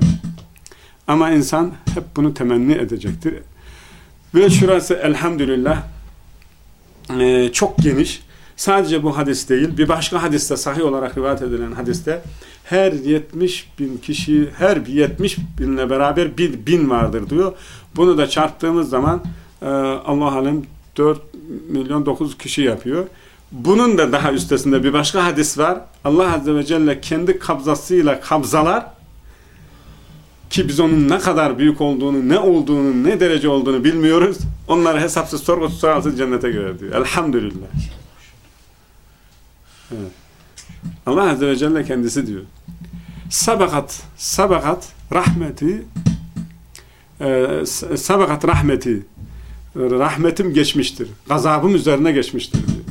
Ama insan hep bunu temenni edecektir. Ve şurası elhamdülillah e, çok geniş. Sadece bu hadis değil, bir başka hadiste, sahih olarak rivayet edilen hadiste her 70 bin kişi, her 70 binle beraber bir bin vardır diyor. Bunu da çarptığımız zaman e, Allah alem 4 milyon 9 kişi yapıyor. Bunun da daha üstesinde bir başka hadis var. Allah Azze ve Celle kendi kabzasıyla kabzalar ki biz onun ne kadar büyük olduğunu, ne olduğunu, ne derece olduğunu bilmiyoruz. Onları hesapsız, sorgusuz, sualsız cennete girer diyor. Elhamdülillah. Evet. Allah Azze ve Celle kendisi diyor. Sabakat, sabakat rahmeti e, sabakat rahmeti rahmetim geçmiştir. Gazabım üzerine geçmiştir diyor.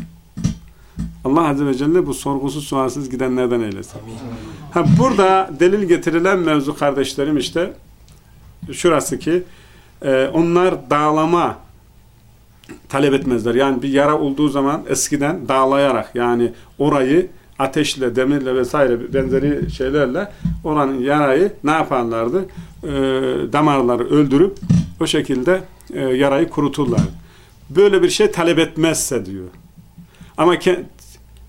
Allah Azze ve Celle bu sorgusuz sualsiz gidenlerden eylesin. Ha, burada delil getirilen mevzu kardeşlerim işte şurası ki e, onlar dağlama talep etmezler. Yani bir yara olduğu zaman eskiden dağlayarak yani orayı ateşle, demirle vesaire benzeri şeylerle oranın yarayı ne yaparlardı? E, damarları öldürüp o şekilde e, yarayı kuruturlar. Böyle bir şey talep etmezse diyor. Ama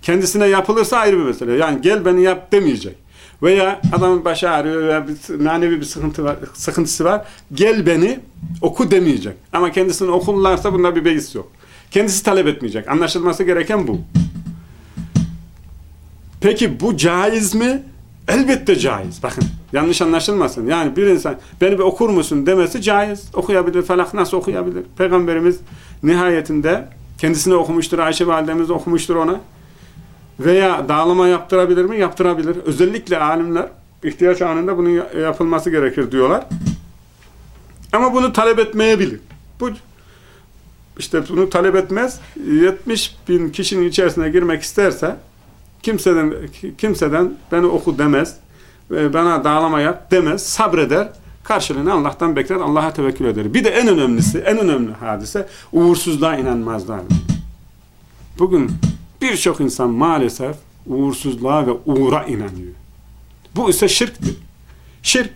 kendisine yapılırsa ayrı bir mesele. Yani gel beni yap demeyecek. Veya adamın başı ağrıyor veya bir manevi bir sıkıntı var, sıkıntısı var. Gel beni oku demeyecek. Ama kendisini okurlarsa bunda bir beis yok. Kendisi talep etmeyecek. Anlaşılması gereken bu. Peki bu caiz mi? Elbette caiz. Bakın yanlış anlaşılmasın. Yani bir insan beni bir okur musun demesi caiz. Okuyabilir. Felak nasıl okuyabilir? Peygamberimiz nihayetinde kendisine okumuştur. Ayşe validemiz okumuştur ona. Veya dağlama yaptırabilir mi? Yaptırabilir. Özellikle alimler ihtiyaç anında bunun yapılması gerekir diyorlar. Ama bunu talep etmeyebilir. Bu işte bunu talep etmez. 70 bin kişinin içerisine girmek isterse kimseden kimseden beni oku demez. Bana dağlama yap demez. Sabreder. Karşılığını Allah'tan bekler. Allah'a tevekkül eder. Bir de en önemlisi, en önemli hadise uğursuzluğa inanmazlar. Bugün birçok insan maalesef uğursuzluğa ve uğra inanıyor. Bu ise şirktir. Şirk.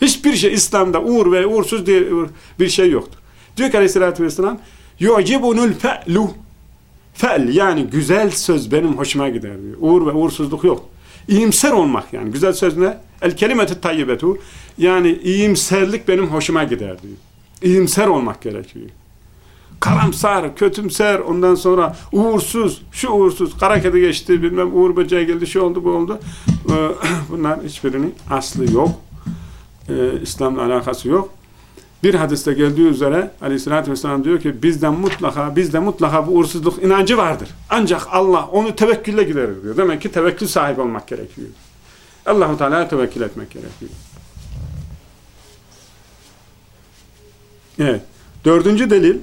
Hiçbir şey İslam'da uğur ve uğursuz diye bir şey yoktur. Diyor ki aleyhissalatü vesselam yu'cibunul fe'lu fel yani güzel söz benim hoşuma gider diyor. Uğur ve uğursuzluk yok. İyimser olmak yani. Güzel söz ne? El kelimetü tayyibetu yani iyimserlik benim hoşuma gider diyor. İyimser olmak gerekiyor. Karamsar, kötümser, ondan sonra uğursuz, şu uğursuz, kara kedi geçti, bilmem uğur böceği geldi, şu oldu, bu oldu. Bunlar hiçbirinin aslı yok. Ee, İslam'la alakası yok. Bir hadiste geldiği üzere aleyhissalatü vesselam diyor ki bizden mutlaka bizde mutlaka bu uğursuzluk inancı vardır. Ancak Allah onu tevekkülle giderir diyor. Demek ki tevekkül sahibi olmak gerekiyor. Allahu Teala'ya tevekkül etmek gerekiyor. Evet. Dördüncü delil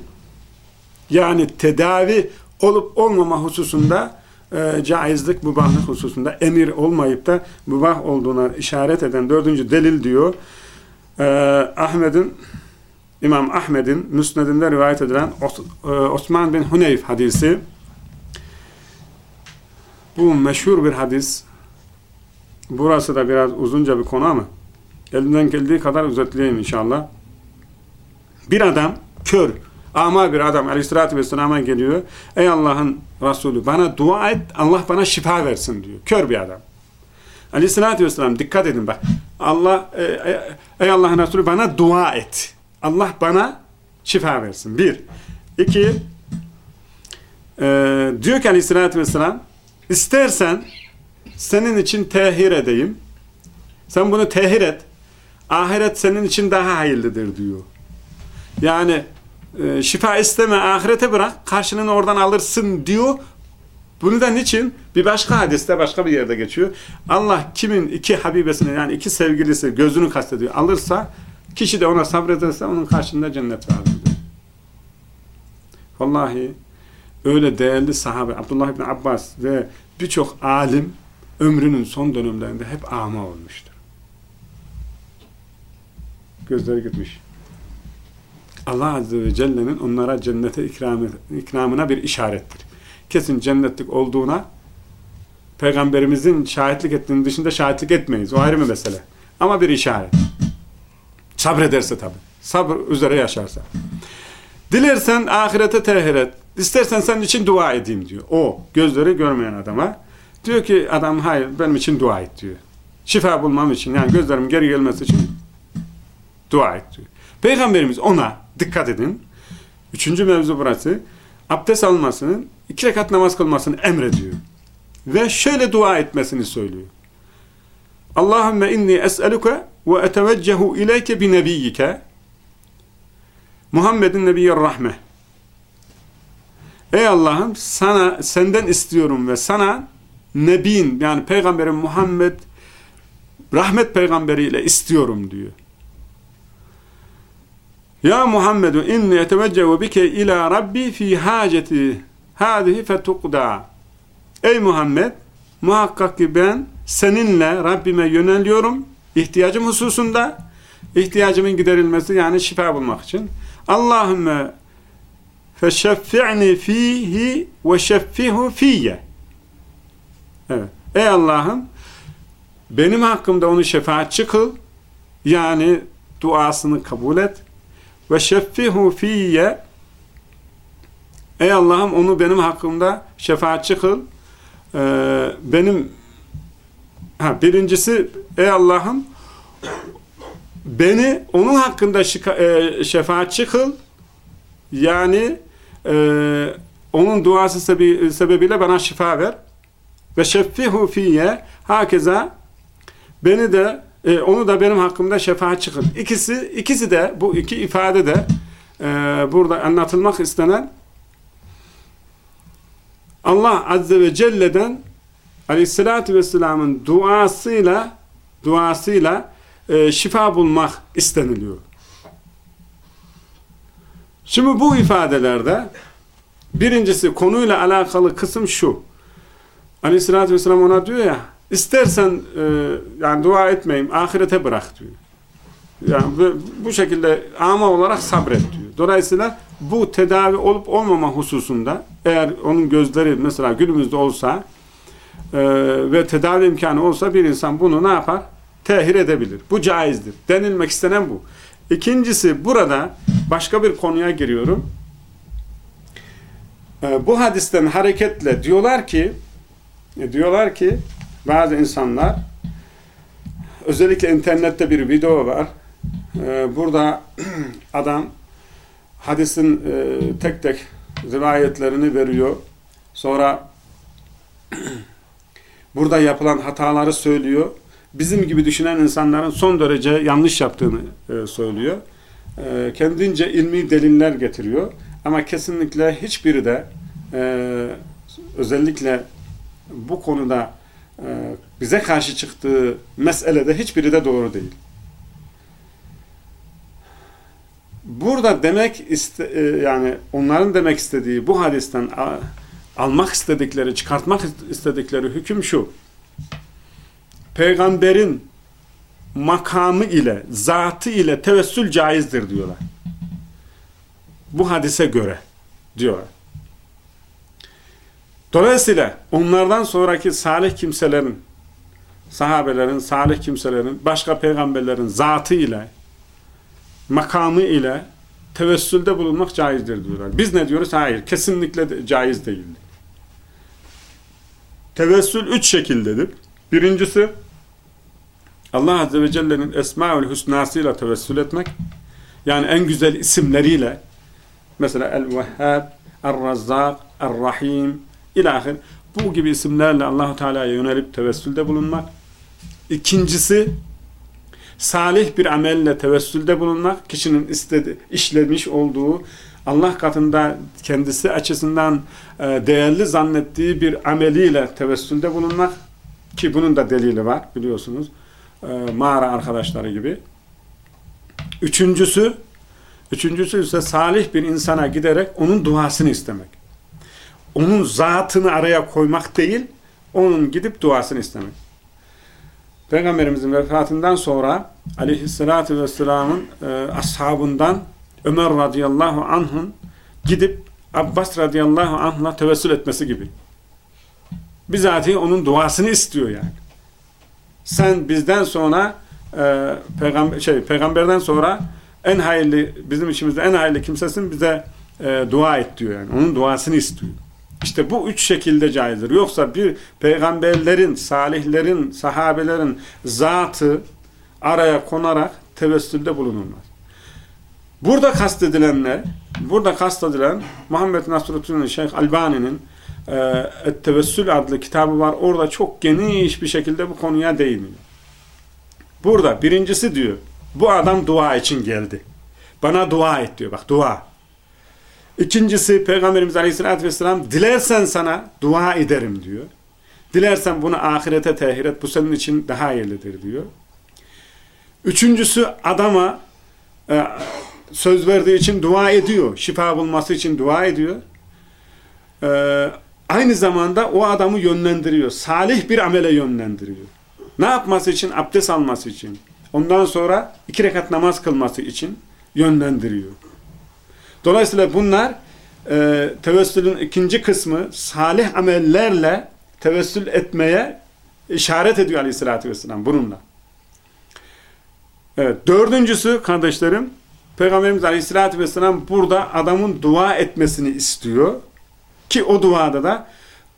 yani tedavi olup olmama hususunda e, caizlik, mübahlık hususunda emir olmayıp da mübah olduğuna işaret eden dördüncü delil diyor. E, Ahmet'in İmam Ahmet'in müsnedinde rivayet edilen e, Osman bin Huneyf hadisi. Bu meşhur bir hadis. Burası da biraz uzunca bir konu ama elimden geldiği kadar özetleyeyim inşallah. Bir adam kör ama bir adam aleyhissalatü vesselam'a geliyor ey Allah'ın Resulü bana dua et Allah bana şifa versin diyor kör bir adam aleyhissalatü vesselam dikkat edin bak Allah e, e, ey Allah'ın Resulü bana dua et Allah bana şifa versin. Bir. İki, e, diyor ki aleyhissalatü vesselam, istersen senin için tehir edeyim. Sen bunu tehir et. Ahiret senin için daha hayırlıdır diyor. Yani e, şifa isteme, ahirete bırak, karşılığını oradan alırsın diyor. Bunu da niçin? Bir başka hadiste, başka bir yerde geçiyor. Allah kimin iki habibesini, yani iki sevgilisi gözünü kastediyor, alırsa Kişi de ona sabrederse onun karşında cennet vardır. Vallahi öyle değerli sahabe Abdullah ibn Abbas ve birçok alim ömrünün son dönemlerinde hep ama olmuştur. Gözleri gitmiş. Allah Azze ve Celle'nin onlara cennete ikramı, ikramına bir işarettir. Kesin cennetlik olduğuna Peygamberimizin şahitlik ettiğinin dışında şahitlik etmeyiz. O ayrı bir mesele. Ama bir işaret. Sabrederse tabi. Sabır üzere yaşarsa. Dilersen ahirete tehir. İstersen senin için dua edeyim diyor. O gözleri görmeyen adama. Diyor ki adam hayır benim için dua et diyor. Şifa bulmam için yani gözlerim geri gelmesi için dua et diyor. Peygamberimiz ona dikkat edin. Üçüncü mevzu burası. Abdest almasını, iki rekat namaz kılmasını emrediyor. Ve şöyle dua etmesini söylüyor. Allahümme inni es'eluke ve eteveccehu ileyke bi nebiyyike Muhammedin nebiyyir rahme Ey Allah'ım sana senden istiyorum ve sana nebin yani peygamberin Muhammed rahmet peygamberiyle istiyorum diyor. Ya Muhammedu inni eteveccehu bike ila rabbi fi haceti hadihi fetukda Ey Muhammed muhakkak ki ben seninle Rabbime yöneliyorum ihtiyacım hususunda. İhtiyacımın giderilmesi yani şifa bulmak için. Allahümme feşeffi'ni fihi ve şeffihu fiyye evet. Ey Allah'ım benim hakkımda onu şefaatçi kıl yani duasını kabul et ve şeffihu fiyye. Ey Allah'ım onu benim hakkımda şefaatçi kıl. Ee, benim ha, birincisi ey Allah'ım beni onun hakkında e, şefaatçi kıl. Yani e, onun duası sebebi, sebebiyle bana şifa ver. Ve şeffihu fiyye. Hakeza beni de e, onu da benim hakkımda şefaat çıkın. İkisi ikisi de bu iki ifade de e, burada anlatılmak istenen Allah Azze ve Celle'den Aleyhisselatü Vesselam'ın duasıyla duasıyla e, şifa bulmak isteniliyor. Şimdi bu ifadelerde birincisi konuyla alakalı kısım şu. Aleyhisselatü Vesselam ona diyor ya istersen e, yani dua etmeyeyim ahirete bırak diyor. Yani bu, bu şekilde ama olarak sabret diyor. Dolayısıyla bu tedavi olup olmama hususunda eğer onun gözleri mesela günümüzde olsa e, ve tedavi imkanı olsa bir insan bunu ne yapar? Tehir edebilir. Bu caizdir. Denilmek istenen bu. İkincisi burada başka bir konuya giriyorum. E, bu hadisten hareketle diyorlar ki e, diyorlar ki bazı insanlar özellikle internette bir video var. E, burada adam hadisin e, tek tek rivayetlerini veriyor. Sonra burada yapılan hataları söylüyor. Bizim gibi düşünen insanların son derece yanlış yaptığını e, söylüyor. E, kendince ilmi deliller getiriyor. Ama kesinlikle hiçbiri de özellikle bu konuda bize karşı çıktığı meselede hiçbiri de doğru değil. Burada demek iste, e, yani onların demek istediği bu hadisten almak istedikleri, çıkartmak istedikleri hüküm şu. Peygamberin makamı ile, zatı ile tevessül caizdir diyorlar. Bu hadise göre diyorlar. Dolayısıyla onlardan sonraki salih kimselerin, sahabelerin, salih kimselerin, başka peygamberlerin zatı ile, makamı ile tevessülde bulunmak caizdir diyorlar. Biz ne diyoruz? Hayır, kesinlikle de caiz değildir. Tevessül üç şekildedir. Birincisi, Allah Azze ve Celle'nin Esma-ül Hüsnasıyla tevessül etmek. Yani en güzel isimleriyle, mesela El-Vehhab, El-Razzak, El-Rahim, ilahir. Bu gibi isimlerle Allahu Teala'ya yönelip tevessülde bulunmak. İkincisi, salih bir amelle tevessülde bulunmak, kişinin istedi, işlemiş olduğu, Allah katında kendisi açısından e, değerli zannettiği bir ameliyle tevessülde bulunmak, ki bunun da delili var biliyorsunuz, e, mağara arkadaşları gibi. Üçüncüsü, üçüncüsü ise salih bir insana giderek onun duasını istemek. Onun zatını araya koymak değil, onun gidip duasını istemek. Peygamberimizin vefatından sonra aleyhissalatü vesselamın e, ashabından Ömer radıyallahu anh'ın gidip Abbas radıyallahu anh'la tevessül etmesi gibi. Bizatihi onun duasını istiyor yani. Sen bizden sonra e, peygamber, şey, peygamberden sonra en hayırlı, bizim içimizde en hayırlı kimsesin bize e, dua et diyor yani. Onun duasını istiyor. İşte bu üç şekilde caizdir. Yoksa bir peygamberlerin, salihlerin, sahabelerin zatı araya konarak tevessülde bulunulmaz. Burada kastedilenler, burada kastedilen Muhammed Nasruddin Şeyh Albani'nin e, Tevessül adlı kitabı var. Orada çok geniş bir şekilde bu konuya değiniyor. Burada birincisi diyor, bu adam dua için geldi. Bana dua et diyor. Bak dua. İkincisi Peygamberimiz Aleyhisselatü Vesselam dilersen sana dua ederim diyor. Dilersen bunu ahirete tehir et. Bu senin için daha hayırlıdır diyor. Üçüncüsü adama e, söz verdiği için dua ediyor. Şifa bulması için dua ediyor. E, aynı zamanda o adamı yönlendiriyor. Salih bir amele yönlendiriyor. Ne yapması için? Abdest alması için. Ondan sonra iki rekat namaz kılması için yönlendiriyor. Dolayısıyla bunlar e, tevessülün ikinci kısmı salih amellerle tevessül etmeye işaret ediyor aleyhissalatü vesselam bununla. Evet, dördüncüsü kardeşlerim Peygamberimiz aleyhissalatü vesselam burada adamın dua etmesini istiyor. Ki o duada da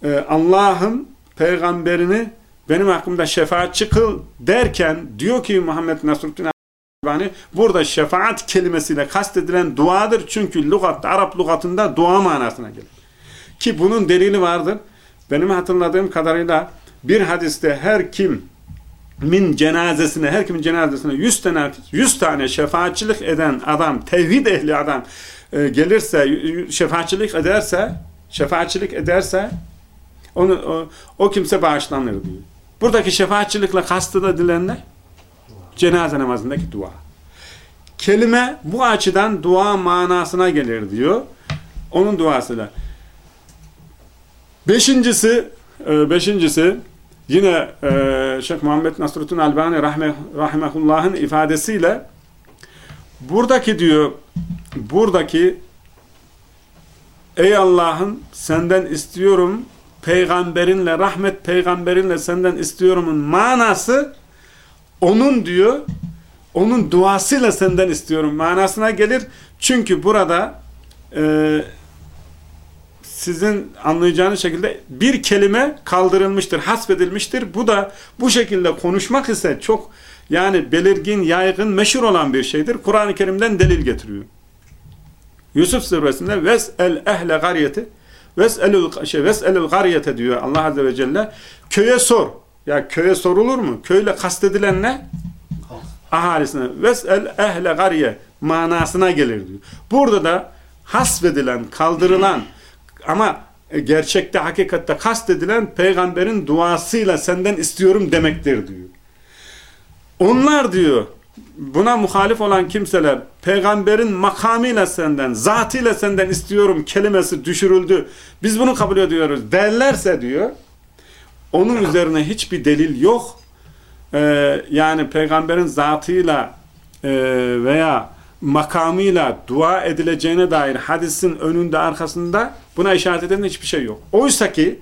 e, Allah'ım peygamberini benim hakkımda şefaatçi kıl derken diyor ki Muhammed Nasruddin Albani burada şefaat kelimesiyle kastedilen duadır. Çünkü lügatta, Arap lügatında dua manasına gelir. Ki bunun delili vardır. Benim hatırladığım kadarıyla bir hadiste her kim min cenazesine, her kimin cenazesine 100 tane 100 tane şefaatçilik eden adam, tevhid ehli adam e, gelirse, şefaatçilik ederse, şefaatçilik ederse onu o, o kimse bağışlanır diyor. Buradaki şefaatçilikle kastı edilen ne? Cenaze namazındaki dua. Kelime bu açıdan dua manasına gelir diyor. Onun duasıyla. Beşincisi, e, beşincisi yine e, Şeyh Muhammed Nasruddin Albani rahme, rahimehullah'ın ifadesiyle buradaki diyor buradaki ey Allah'ım senden istiyorum peygamberinle rahmet peygamberinle senden istiyorumun manası onun diyor onun duasıyla senden istiyorum manasına gelir. Çünkü burada e, sizin anlayacağınız şekilde bir kelime kaldırılmıştır, hasfedilmiştir. Bu da bu şekilde konuşmak ise çok yani belirgin, yaygın, meşhur olan bir şeydir. Kur'an-ı Kerim'den delil getiriyor. Yusuf suresinde ves'el ehle garyeti ves'elul şey ves'elul garyete diyor Allah azze ve celle. Köye sor. Ya köye sorulur mu? Köyle kastedilen ne? Ahalisine. Ves'el ehle gariye manasına gelir diyor. Burada da hasfedilen, kaldırılan ama gerçekte, hakikatte kastedilen peygamberin duasıyla senden istiyorum demektir diyor. Onlar diyor buna muhalif olan kimseler peygamberin makamıyla senden, zatıyla senden istiyorum kelimesi düşürüldü. Biz bunu kabul ediyoruz derlerse diyor onun üzerine hiçbir delil yok. Ee, yani peygamberin zatıyla e, veya makamıyla dua edileceğine dair hadisin önünde arkasında buna işaret eden hiçbir şey yok. Oysa ki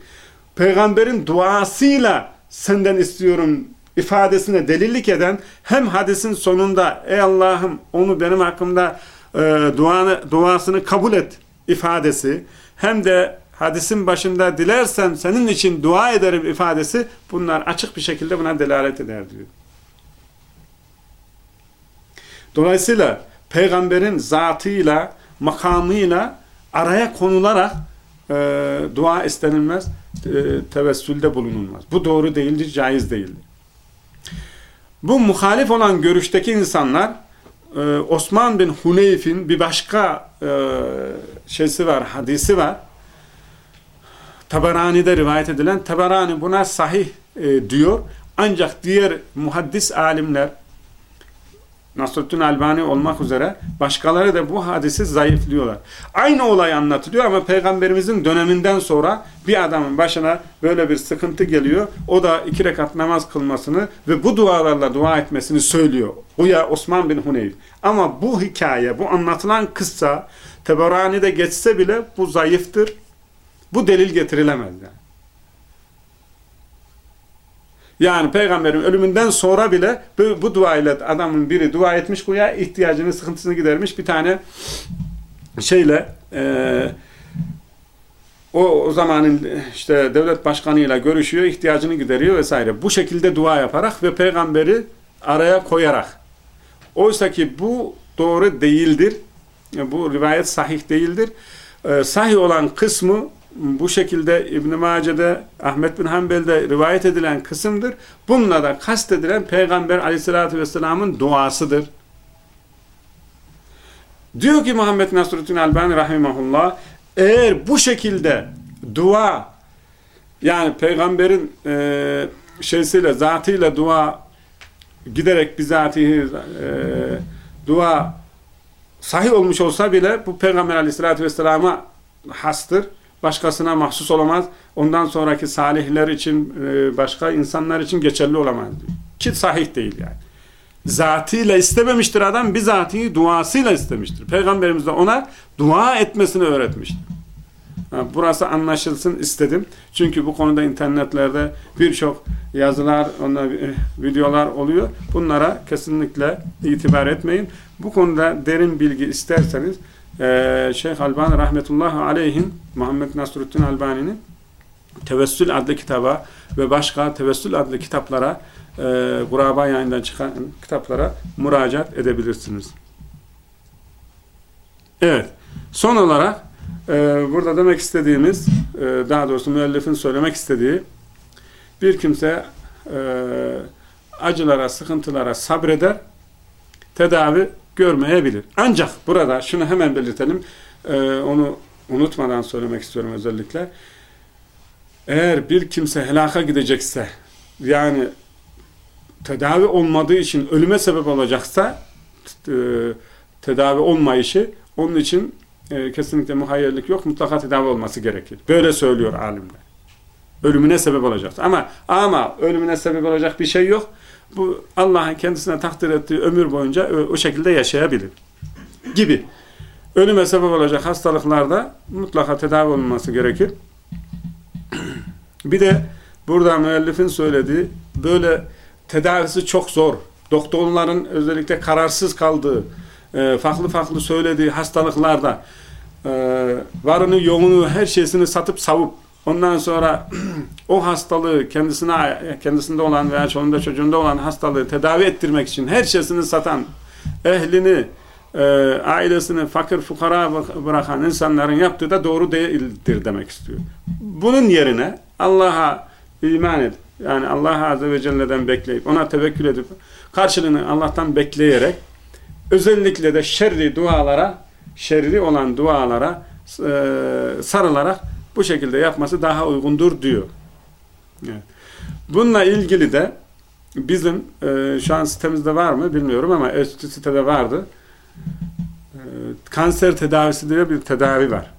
peygamberin duasıyla senden istiyorum ifadesine delillik eden hem hadisin sonunda ey Allah'ım onu benim hakkımda e, duanı, duasını kabul et ifadesi hem de hadisin başında dilersen senin için dua ederim ifadesi bunlar açık bir şekilde buna delalet eder diyor. Dolayısıyla peygamberin zatıyla, makamıyla araya konularak e, dua istenilmez, e, tevessülde bulunulmaz. Bu doğru değildir, caiz değildir. Bu muhalif olan görüşteki insanlar e, Osman bin Huneyf'in bir başka e, şeysi var, hadisi var. Tabarani'de rivayet edilen Tabarani buna sahih e, diyor. Ancak diğer muhaddis alimler Nasruddin Albani olmak üzere başkaları da bu hadisi zayıflıyorlar. Aynı olay anlatılıyor ama peygamberimizin döneminden sonra bir adamın başına böyle bir sıkıntı geliyor. O da iki rekat namaz kılmasını ve bu dualarla dua etmesini söylüyor. O ya Osman bin Huneyf. Ama bu hikaye, bu anlatılan kıssa Teberani'de geçse bile bu zayıftır. Bu delil getirilemez yani. Yani peygamberin ölümünden sonra bile bu, bu dua ile adamın biri dua etmiş kuya ihtiyacını, sıkıntısını gidermiş. Bir tane şeyle e, o, o zamanın işte devlet başkanıyla görüşüyor, ihtiyacını gideriyor vesaire. Bu şekilde dua yaparak ve peygamberi araya koyarak. Oysa ki bu doğru değildir. Bu rivayet sahih değildir. E, sahih olan kısmı bu şekilde İbn-i Mace'de, Ahmet bin Hanbel'de rivayet edilen kısımdır. Bununla da kastedilen Peygamber aleyhissalatü vesselamın duasıdır. Diyor ki Muhammed Nasruddin Albani rahimahullah, eğer bu şekilde dua, yani Peygamberin e, şeysiyle, zatıyla dua giderek bizatihi e, dua sahih olmuş olsa bile bu Peygamber aleyhissalatü vesselama hastır başkasına mahsus olamaz. Ondan sonraki salihler için, e, başka insanlar için geçerli olamaz. Ki sahih değil yani. Zatıyla istememiştir adam, bizatihi duasıyla istemiştir. Peygamberimiz de ona dua etmesini öğretmiştir. Burası anlaşılsın istedim. Çünkü bu konuda internetlerde birçok yazılar, onlar, e, videolar oluyor. Bunlara kesinlikle itibar etmeyin. Bu konuda derin bilgi isterseniz e, Şeyh Albani rahmetullahi aleyhin Muhammed Nasruddin Albani'nin Tevessül adlı kitaba ve başka Tevessül adlı kitaplara e, Kuraba yayından çıkan kitaplara müracaat edebilirsiniz. Evet. Son olarak e, burada demek istediğimiz e, daha doğrusu müellifin söylemek istediği bir kimse e, acılara, sıkıntılara sabreder tedavi görmeyebilir. Ancak burada şunu hemen belirtelim. E, onu unutmadan söylemek istiyorum özellikle. Eğer bir kimse helaka gidecekse yani tedavi olmadığı için ölüme sebep olacaksa e, tedavi olmayışı onun için e, kesinlikle muhayyerlik yok. Mutlaka tedavi olması gerekir. Böyle söylüyor alimler. Ölümüne sebep olacak. Ama ama ölümüne sebep olacak bir şey yok. Bu Allah'ın kendisine takdir ettiği ömür boyunca o, şekilde yaşayabilir. Gibi. Ölüme sebep olacak hastalıklarda mutlaka tedavi olması gerekir. Bir de burada müellifin söylediği böyle tedavisi çok zor. Doktorların özellikle kararsız kaldığı, e, farklı farklı söylediği hastalıklarda e, varını yoğunu her şeysini satıp savup ondan sonra o hastalığı kendisine kendisinde olan veya çoluğunda çocuğunda olan hastalığı tedavi ettirmek için her şeysini satan ehlini e, ailesini fakir fukara bırakan insanların yaptığı da doğru değildir demek istiyor. Bunun yerine Allah'a iman et. Yani Allah Azze ve Celle'den bekleyip ona tevekkül edip karşılığını Allah'tan bekleyerek özellikle de şerri dualara şerri olan dualara e, sarılarak bu şekilde yapması daha uygundur diyor. Evet. Bununla ilgili de bizim e, şu an sitemizde var mı bilmiyorum ama eski sitede vardı. E, kanser tedavisi diye bir tedavi var.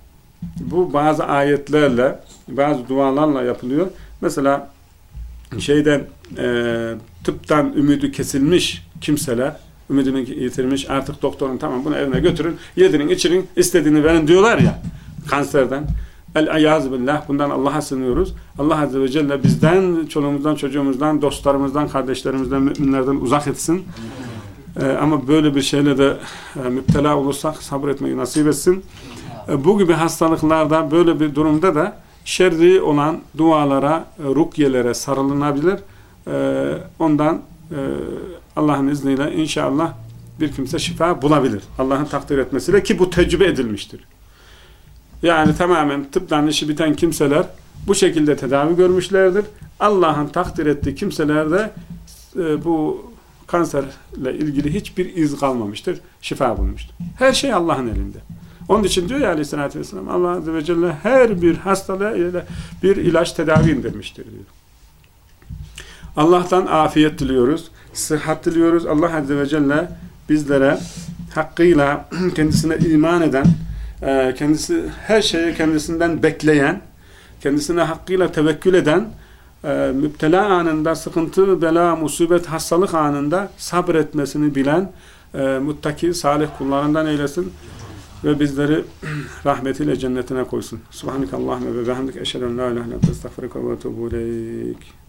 Bu bazı ayetlerle bazı dualarla yapılıyor. Mesela şeyden e, tıptan ümidi kesilmiş kimseler ümidini yitirmiş artık doktorun tamam bunu evine götürün yedirin içirin istediğini verin diyorlar ya kanserden el billah bundan Allah'a sığınıyoruz Allah Azze ve Celle bizden çoluğumuzdan çocuğumuzdan dostlarımızdan kardeşlerimizden müminlerden uzak etsin ee, ama böyle bir şeyle de e, müptela olursak sabretmeyi nasip etsin e, bu gibi hastalıklarda böyle bir durumda da şerri olan dualara, e, rukyelere sarılınabilir. E, ondan e, Allah'ın izniyle inşallah bir kimse şifa bulabilir. Allah'ın takdir etmesiyle ki bu tecrübe edilmiştir. Yani tamamen tıptan işi biten kimseler bu şekilde tedavi görmüşlerdir. Allah'ın takdir ettiği kimselerde bu kanserle ilgili hiçbir iz kalmamıştır. Şifa bulmuştur. Her şey Allah'ın elinde. Onun için diyor ya aleyhissalatü vesselam Allah Azze ve Celle her bir hastalığa bir ilaç tedavi indirmiştir diyor. Allah'tan afiyet diliyoruz. Sıhhat diliyoruz. Allah Azze ve Celle bizlere hakkıyla kendisine iman eden, e, kendisi her şeyi kendisinden bekleyen, kendisine hakkıyla tevekkül eden, e, müptela anında, sıkıntı, bela, musibet, hastalık anında sabretmesini bilen, e, muttaki, salih kullarından eylesin ve bizleri rahmetiyle cennetine koysun. Subhanakallahumma ve bihamdik eşhedü en la ilahe illa ente estağfiruke ve etûbü ileyk.